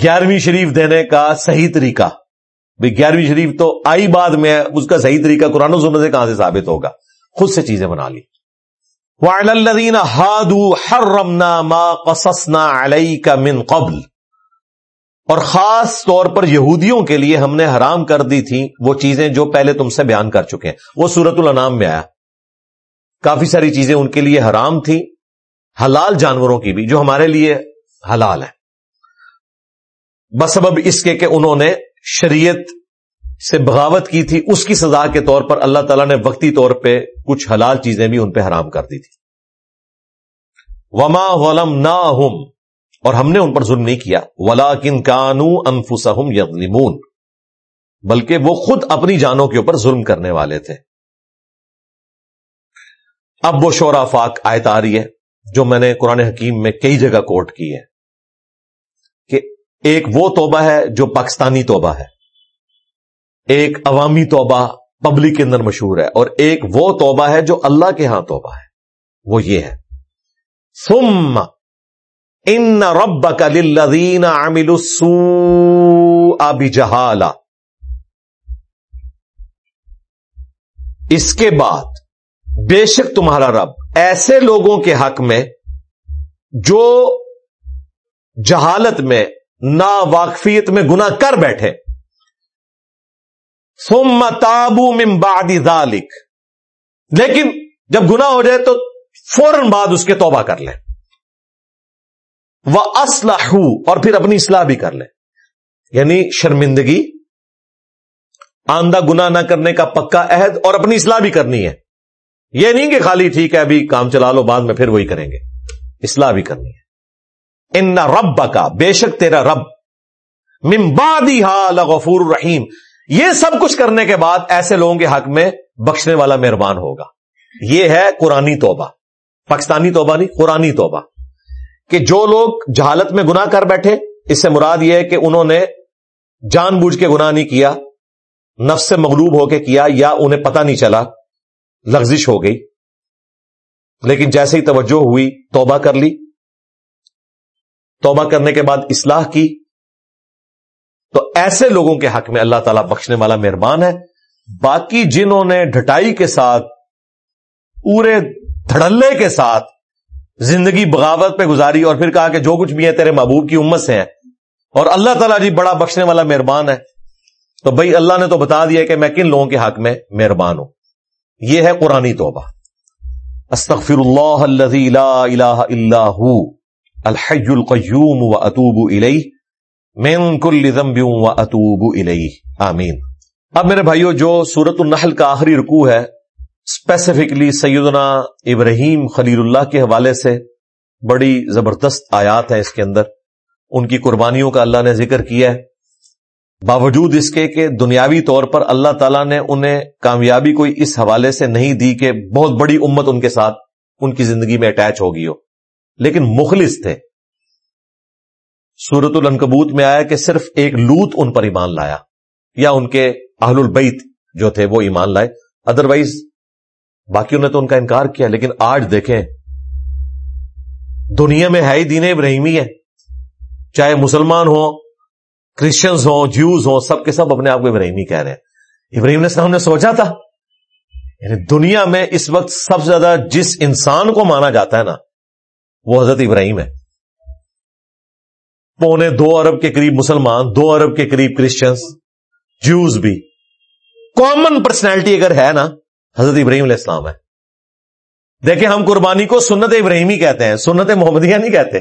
گیارہویں شریف دینے کا صحیح طریقہ۔ بھائی گیارہویں شریف تو آئی بعد میں اس کا صحیح طریقہ قرآن و سنت سے کہاں سے ثابت ہوگا؟ خود سے چیزیں بنا لی۔ وَعَلَى هَادُوا حَرَّمْنَا مَا قَصَصْنَا عَلَيْكَ مِن قَبْلِ۔ اور خاص طور پر یہودیوں کے لیے ہم نے حرام کر دی تھی وہ چیزیں جو پہلے تم سے بیان کر چکے ہیں۔ وہ سورت الانام میں آیا۔ کافی ساری چیزیں ان کے لیے حرام تھی حلال جانوروں کی بھی، جو ہمارے لیے حلال ہے بسبب اس کے کہ انہوں نے شریعت سے بغاوت کی تھی، اس کی سزا کے طور پر اللہ تعالیٰ نے وقتی طور پہ کچھ حلال چیزیں بھی ان پہ حرام کر دی تھی۔ وما ولم نہ اور ہم نے ان پر ظلم نہیں کیا۔ ولا کن کانو انفسم یغلمون بلکہ وہ خود اپنی جانوں کے اوپر ظلم کرنے والے تھے۔ اب وہ شورا فاق آیت آ رہی ہے، جو میں نے قرآن حکیم میں کئی جگہ کوٹ کی ہے۔ کہ ایک وہ توبہ ہے جو پاکستانی توبہ ہے۔ ایک عوامی توبہ پبلک کے اندر مشہور ہے۔ اور ایک وہ توبہ ہے جو اللہ کے ہاں توبہ ہے۔ وہ یہ ہے۔ ثم ان رب کا للذین عملوا السوء بجہالہ اس کے بعد بے شک تمہارا رب ایسے لوگوں کے حق میں جو جہالت میں نا واقفیت میں گنا کر بیٹھے۔ ثم تابو من بعد ذالک لیکن جب گنا ہو جائے تو فوراً بعد اس کے توبہ کر لیں۔ وہ اسلح اور پھر اپنی اصلاح بھی کر لے یعنی شرمندگی، آندہ گنا نہ کرنے کا پکا عہد اور اپنی اصلاح بھی کرنی ہے۔ یہ نہیں کہ خالی ٹھیک ہے، ابھی کام چلا لو، بعد میں پھر وہی کریں گے۔ اصلاح بھی کرنی ہے۔ ان رب کا بے شک تیرا رب۔ ممبادی غفور الرحیم یہ سب کچھ کرنے کے بعد ایسے لوگوں کے حق میں بخشنے والا مہربان ہوگا۔ یہ ہے قرآنی توبہ۔ پاکستانی توبہ نہیں، قرآنی توبہ۔ کہ جو لوگ جہالت میں گنا کر بیٹھے، اس سے مراد یہ ہے کہ انہوں نے جان بوجھ کے گنا نہیں کیا، نفس سے مغلوب ہو کے کیا یا انہیں پتہ نہیں چلا، لغزش ہو گئی۔ لیکن جیسے ہی توجہ ہوئی، توبہ کر لی۔ توبہ کرنے کے بعد اصلاح کی۔ تو ایسے لوگوں کے حق میں اللہ تعالیٰ بخشنے والا مہربان ہے۔ باقی جنہوں نے ڈٹائی کے ساتھ، پورے دھڑلے کے ساتھ زندگی بغاوت پہ گزاری اور پھر کہا کہ جو کچھ بھی ہے تیرے محبوب کی امت سے ہے۔ اور اللہ تعالیٰ جی بڑا بخشنے والا مہربان ہے۔ تو بھائی اللہ نے تو بتا دیا کہ میں کن لوگوں کے حق میں مہربان ہوں۔ یہ ہے قرآن توبہ۔ استغفر اللہ الذي لا الہ الا هو الحی القیوم و اتوب الیہ، من کل ذنب و اتوب الیہ۔ آمین۔ اب میرے بھائیو، جو سورت النحل کا آخری رکوع ہے اسپیسیفکلی سیدنا ابراہیم خلیل اللہ کے حوالے سے بڑی زبردست آیات ہیں اس کے اندر۔ ان کی قربانیوں کا اللہ نے ذکر کیا ہے۔ باوجود اس کے کہ دنیاوی طور پر اللہ تعالیٰ نے انہیں کامیابی کوئی اس حوالے سے نہیں دی کہ بہت بڑی امت ان کے ساتھ ان کی زندگی میں اٹیچ ہوگی ہو۔ لیکن مخلص تھے۔ سورت النکبوت میں آیا کہ صرف ایک لوت ان پر ایمان لایا، یا ان کے اہل البیت جو تھے وہ ایمان لائے۔ ادروائز باقیوں نے تو ان کا انکار کیا، لیکن آج دیکھیں، دنیا میں ہے ہی دین ابراہیمی ہے۔ چاہے مسلمان ہوں کرسچنز ہوں جیوز ہوں، سب کے سب اپنے آپ کو ابراہیمی کہہ رہے ہیں۔ ابراہیم نے سوچا تھا۔ یعنی دنیا میں اس وقت سب سے زیادہ جس انسان کو مانا جاتا ہے نا، وہ حضرت ابراہیم ہے۔ پونے دو ارب کے قریب مسلمان، دو ارب کے قریب کرسچنس جوز بھی۔ کامن پرسنالٹی اگر ہے نا حضرت ابراہیم علیہ السلام ہے دیکھیں، ہم قربانی کو سنت ابراہیمی کہتے ہیں، سنت محمدیہ نہیں کہتے۔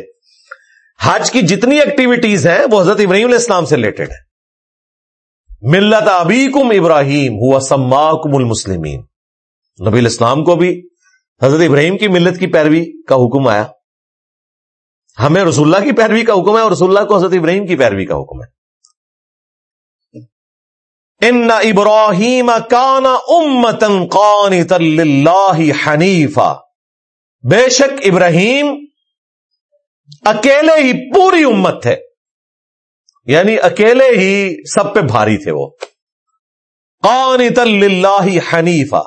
حج کی جتنی ایکٹیویٹیز ہیں، وہ حضرت ابراہیم علیہ السلام سے ریلیٹڈ ہے ملت ابیکم ابراہیم، ہوا سماکم المسلمین۔ نبی الاسلام کو بھی، حضرت ابراہیم کی ملت کی پیروی کا حکم آیا۔ ہمیں رسول اللہ کی پیروی کا حکم ہے اور رسول اللہ کو حضرت ابراہیم کی پیروی کا حکم ہے۔ ان ابراہیم کانا امتن قانی اللہ حنیفا بے شک ابراہیم اکیلے ہی پوری امت تھے۔ یعنی اکیلے ہی سب پہ بھاری تھے وہ۔ قانی اللہ حنیفا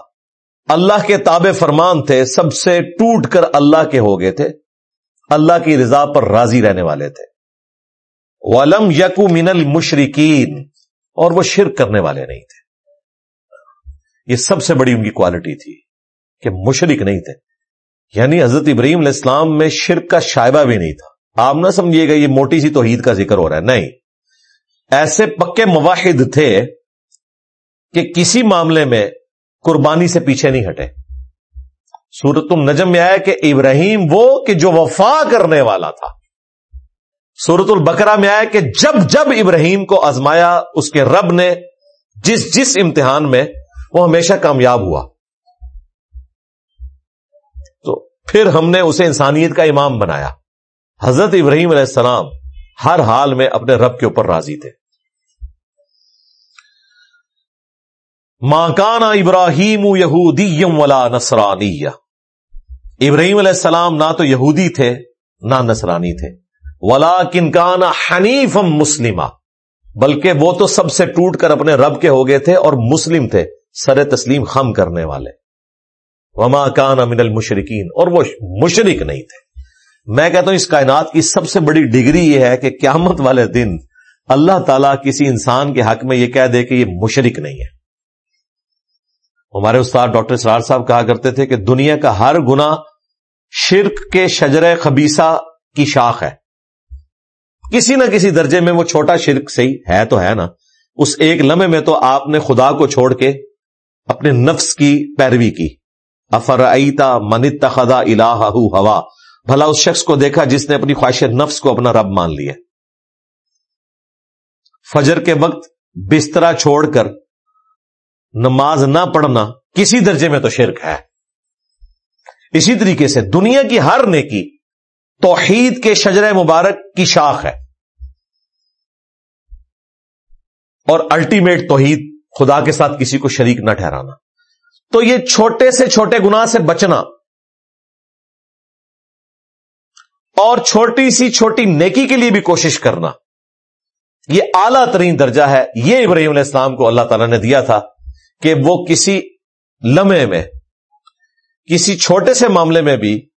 اللہ کے تابع فرمان تھے، سب سے ٹوٹ کر اللہ کے ہو گئے تھے۔ اللہ کی رضا پر راضی رہنے والے تھے۔ ولم یقو من المشرقین اور وہ شرک کرنے والے نہیں تھے۔ یہ سب سے بڑی ان کی کوالٹی تھی کہ مشرق نہیں تھے۔ یعنی حضرت ابراہیم علیہ السلام میں شرک کا شائبہ بھی نہیں تھا۔ آپ نہ سمجھیے گا یہ موٹی سی توحید کا ذکر ہو رہا ہے۔ نہیں۔ ایسے پکے مواحد تھے کہ کسی معاملے میں قربانی سے پیچھے نہیں ہٹے۔ سورت النجم میں آیا کہ ابراہیم وہ کہ جو وفا کرنے والا تھا۔ سورت البکرا میں آیا کہ جب جب ابراہیم کو آزمایا، اس کے رب نے جس جس امتحان میں، وہ ہمیشہ کامیاب ہوا۔ تو پھر ہم نے اسے انسانیت کا امام بنایا۔ حضرت ابراہیم علیہ السلام ہر حال میں اپنے رب کے اوپر راضی تھے۔ ماکانا ابراہیم یہودیم ولا نسرانی ابراہیم علیہ السلام نہ تو یہودی تھے، نہ نسرانی تھے۔ ولا کنکانا حنیف مسلمہ بلکہ وہ تو سب سے ٹوٹ کر اپنے رب کے ہو گئے تھے اور مسلم تھے، سر تسلیم خم کرنے والے۔ وما کان امن المشرقین اور وہ مشرق نہیں تھے۔ میں کہتا ہوں اس کائنات کی سب سے بڑی ڈگری یہ ہے کہ قیامت والے دن اللہ تعالیٰ کسی انسان کے حق میں یہ کہہ دے کہ یہ مشرق نہیں ہے۔ ہمارے استاد ڈاکٹر سرار صاحب کہا کرتے تھے کہ دنیا کا ہر گنا شرک کے شجر خبیسا کی شاخ ہے۔ کسی نہ کسی درجے میں وہ چھوٹا شرک سے ہے تو ہے نا۔ اس ایک لمحے میں تو آپ نے خدا کو چھوڑ کے اپنے نفس کی پیروی کی۔ افرعیتا منت خدا الہ ہوا۔ بھلا اس شخص کو دیکھا جس نے اپنی خواہش نفس کو اپنا رب مان لیا۔ فجر کے وقت بسترا چھوڑ کر نماز نہ پڑھنا کسی درجے میں تو شرک ہے۔ اسی طریقے سے دنیا کی ہر نیکی توحید کے شجر مبارک کی شاخ ہے۔ اور الٹیمیٹ توحید خدا کے ساتھ کسی کو شریک نہ ٹھہرانا۔ تو یہ چھوٹے سے چھوٹے گنا سے بچنا۔ اور چھوٹی سی چھوٹی نیکی کے لیے بھی کوشش کرنا۔ یہ اعلی ترین درجہ ہے۔ یہ ابراہیم علیہ السلام کو اللہ تعالی نے دیا تھا کہ وہ کسی لمحے میں، کسی چھوٹے سے معاملے میں بھی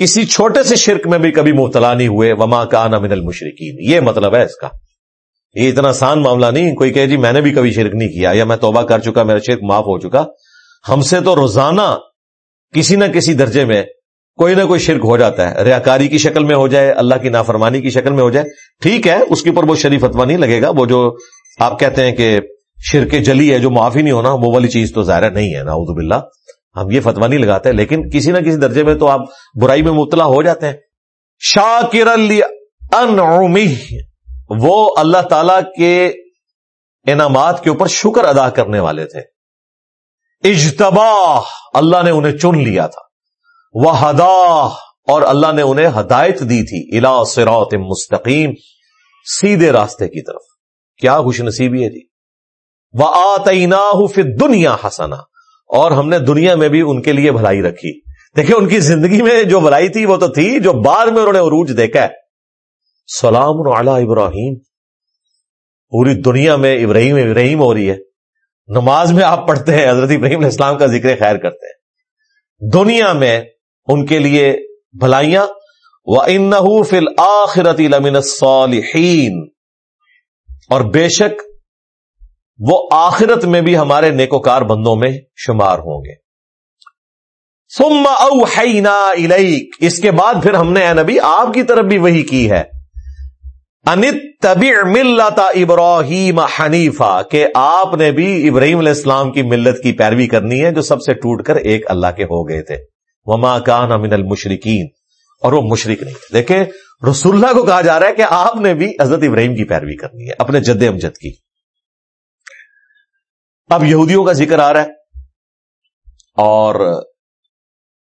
کسی چھوٹے سے شرک میں بھی کبھی مبتلا نہیں ہوئے، وما کا من المشرقین یہ مطلب ہے اس کا۔ یہ اتنا آسان معاملہ نہیں۔ کوئی کہ جی میں نے بھی کبھی شرک نہیں کیا یا میں توبہ کر چکا، میرا شرک معاف ہو چکا۔ ہم سے تو روزانہ کسی نہ کسی درجے میں کوئی نہ کوئی شرک ہو جاتا ہے۔ ریاکاری کی شکل میں ہو جائے، اللہ کی نافرمانی کی شکل میں ہو جائے۔ ٹھیک ہے، اس کے اوپر وہ شریف فتوا نہیں لگے گا۔ وہ جو آپ کہتے ہیں کہ شرک جلی ہے، جو معافی نہیں ہونا، وہ والی چیز تو ظاہر نہیں ہے۔ نا باللہ۔ ہم یہ فتوا نہیں لگاتے، لیکن کسی نہ کسی درجے میں تو آپ برائی میں مبتلا ہو جاتے ہیں۔ شاکر انعمی وہ اللہ تعالی کے انعامات کے اوپر شکر ادا کرنے والے تھے۔ اجتبا اللہ نے انہیں چن لیا تھا۔ وہ ہدا اور اللہ نے انہیں ہدایت دی تھی۔ الا سرات مستقیم، سیدھے راستے کی طرف۔ کیا خوش نصیبی ہے جی وہ آ دنیا ہسنا اور ہم نے دنیا میں بھی ان کے لیے بھلائی رکھی۔ دیکھیں ان کی زندگی میں جو بھلائی تھی وہ تو تھی، جو بعد میں انہوں نے عروج دیکھا ہے۔ سلام علی ابراہیم۔ پوری دنیا میں ابراہیم ابراہیم ہو رہی ہے۔ نماز میں آپ پڑھتے ہیں، حضرت ابراہیم علیہ السلام کا ذکر خیر کرتے ہیں۔ دنیا میں ان کے لیے بھلائیاں۔ وہ ان فل آخرتی لمن صالحین اور بے شک وہ آخرت میں بھی ہمارے نیکوکار بندوں میں شمار ہوں گے۔ ثم اوحینا الیک، اس کے بعد پھر ہم نے اے نبی آپ کی طرف بھی وہی کی ہے۔ انت طبی ملتا ابراہیم حنیفہ کہ آپ نے بھی ابراہیم علیہ السلام کی ملت کی پیروی کرنی ہے جو سب سے ٹوٹ کر ایک اللہ کے ہو گئے تھے۔ وما کان امن المشرقین اور وہ مشرق نہیں۔ دیکھیں، رسول اللہ کو کہا جا رہا ہے کہ آپ نے بھی حضرت ابراہیم کی پیروی کرنی ہے، اپنے جد امجد کی۔ اب یہودیوں کا ذکر آ رہا ہے اور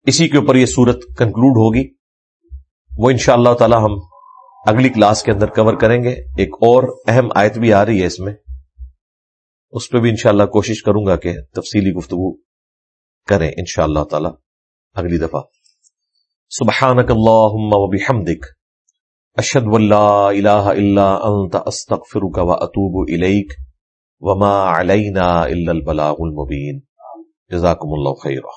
اسی کے اوپر یہ صورت کنکلوڈ ہوگی۔ وہ ان شاء اللہ تعالی ہم اگلی کلاس کے اندر کور کریں گے۔ ایک اور اہم آیت بھی آ رہی ہے اس میں۔ اس پہ بھی انشاءاللہ کوشش کروں گا کہ تفصیلی گفتگو کریں ان شاء اللہ تعالی اگلی دفعہ۔ سبحانک اللہم و بحمدک اشد واللہ الہ الا انت، استغفرک و اتوب الیک۔ وما علینا الا البلاغ المبین جزاکم اللہ خیرہ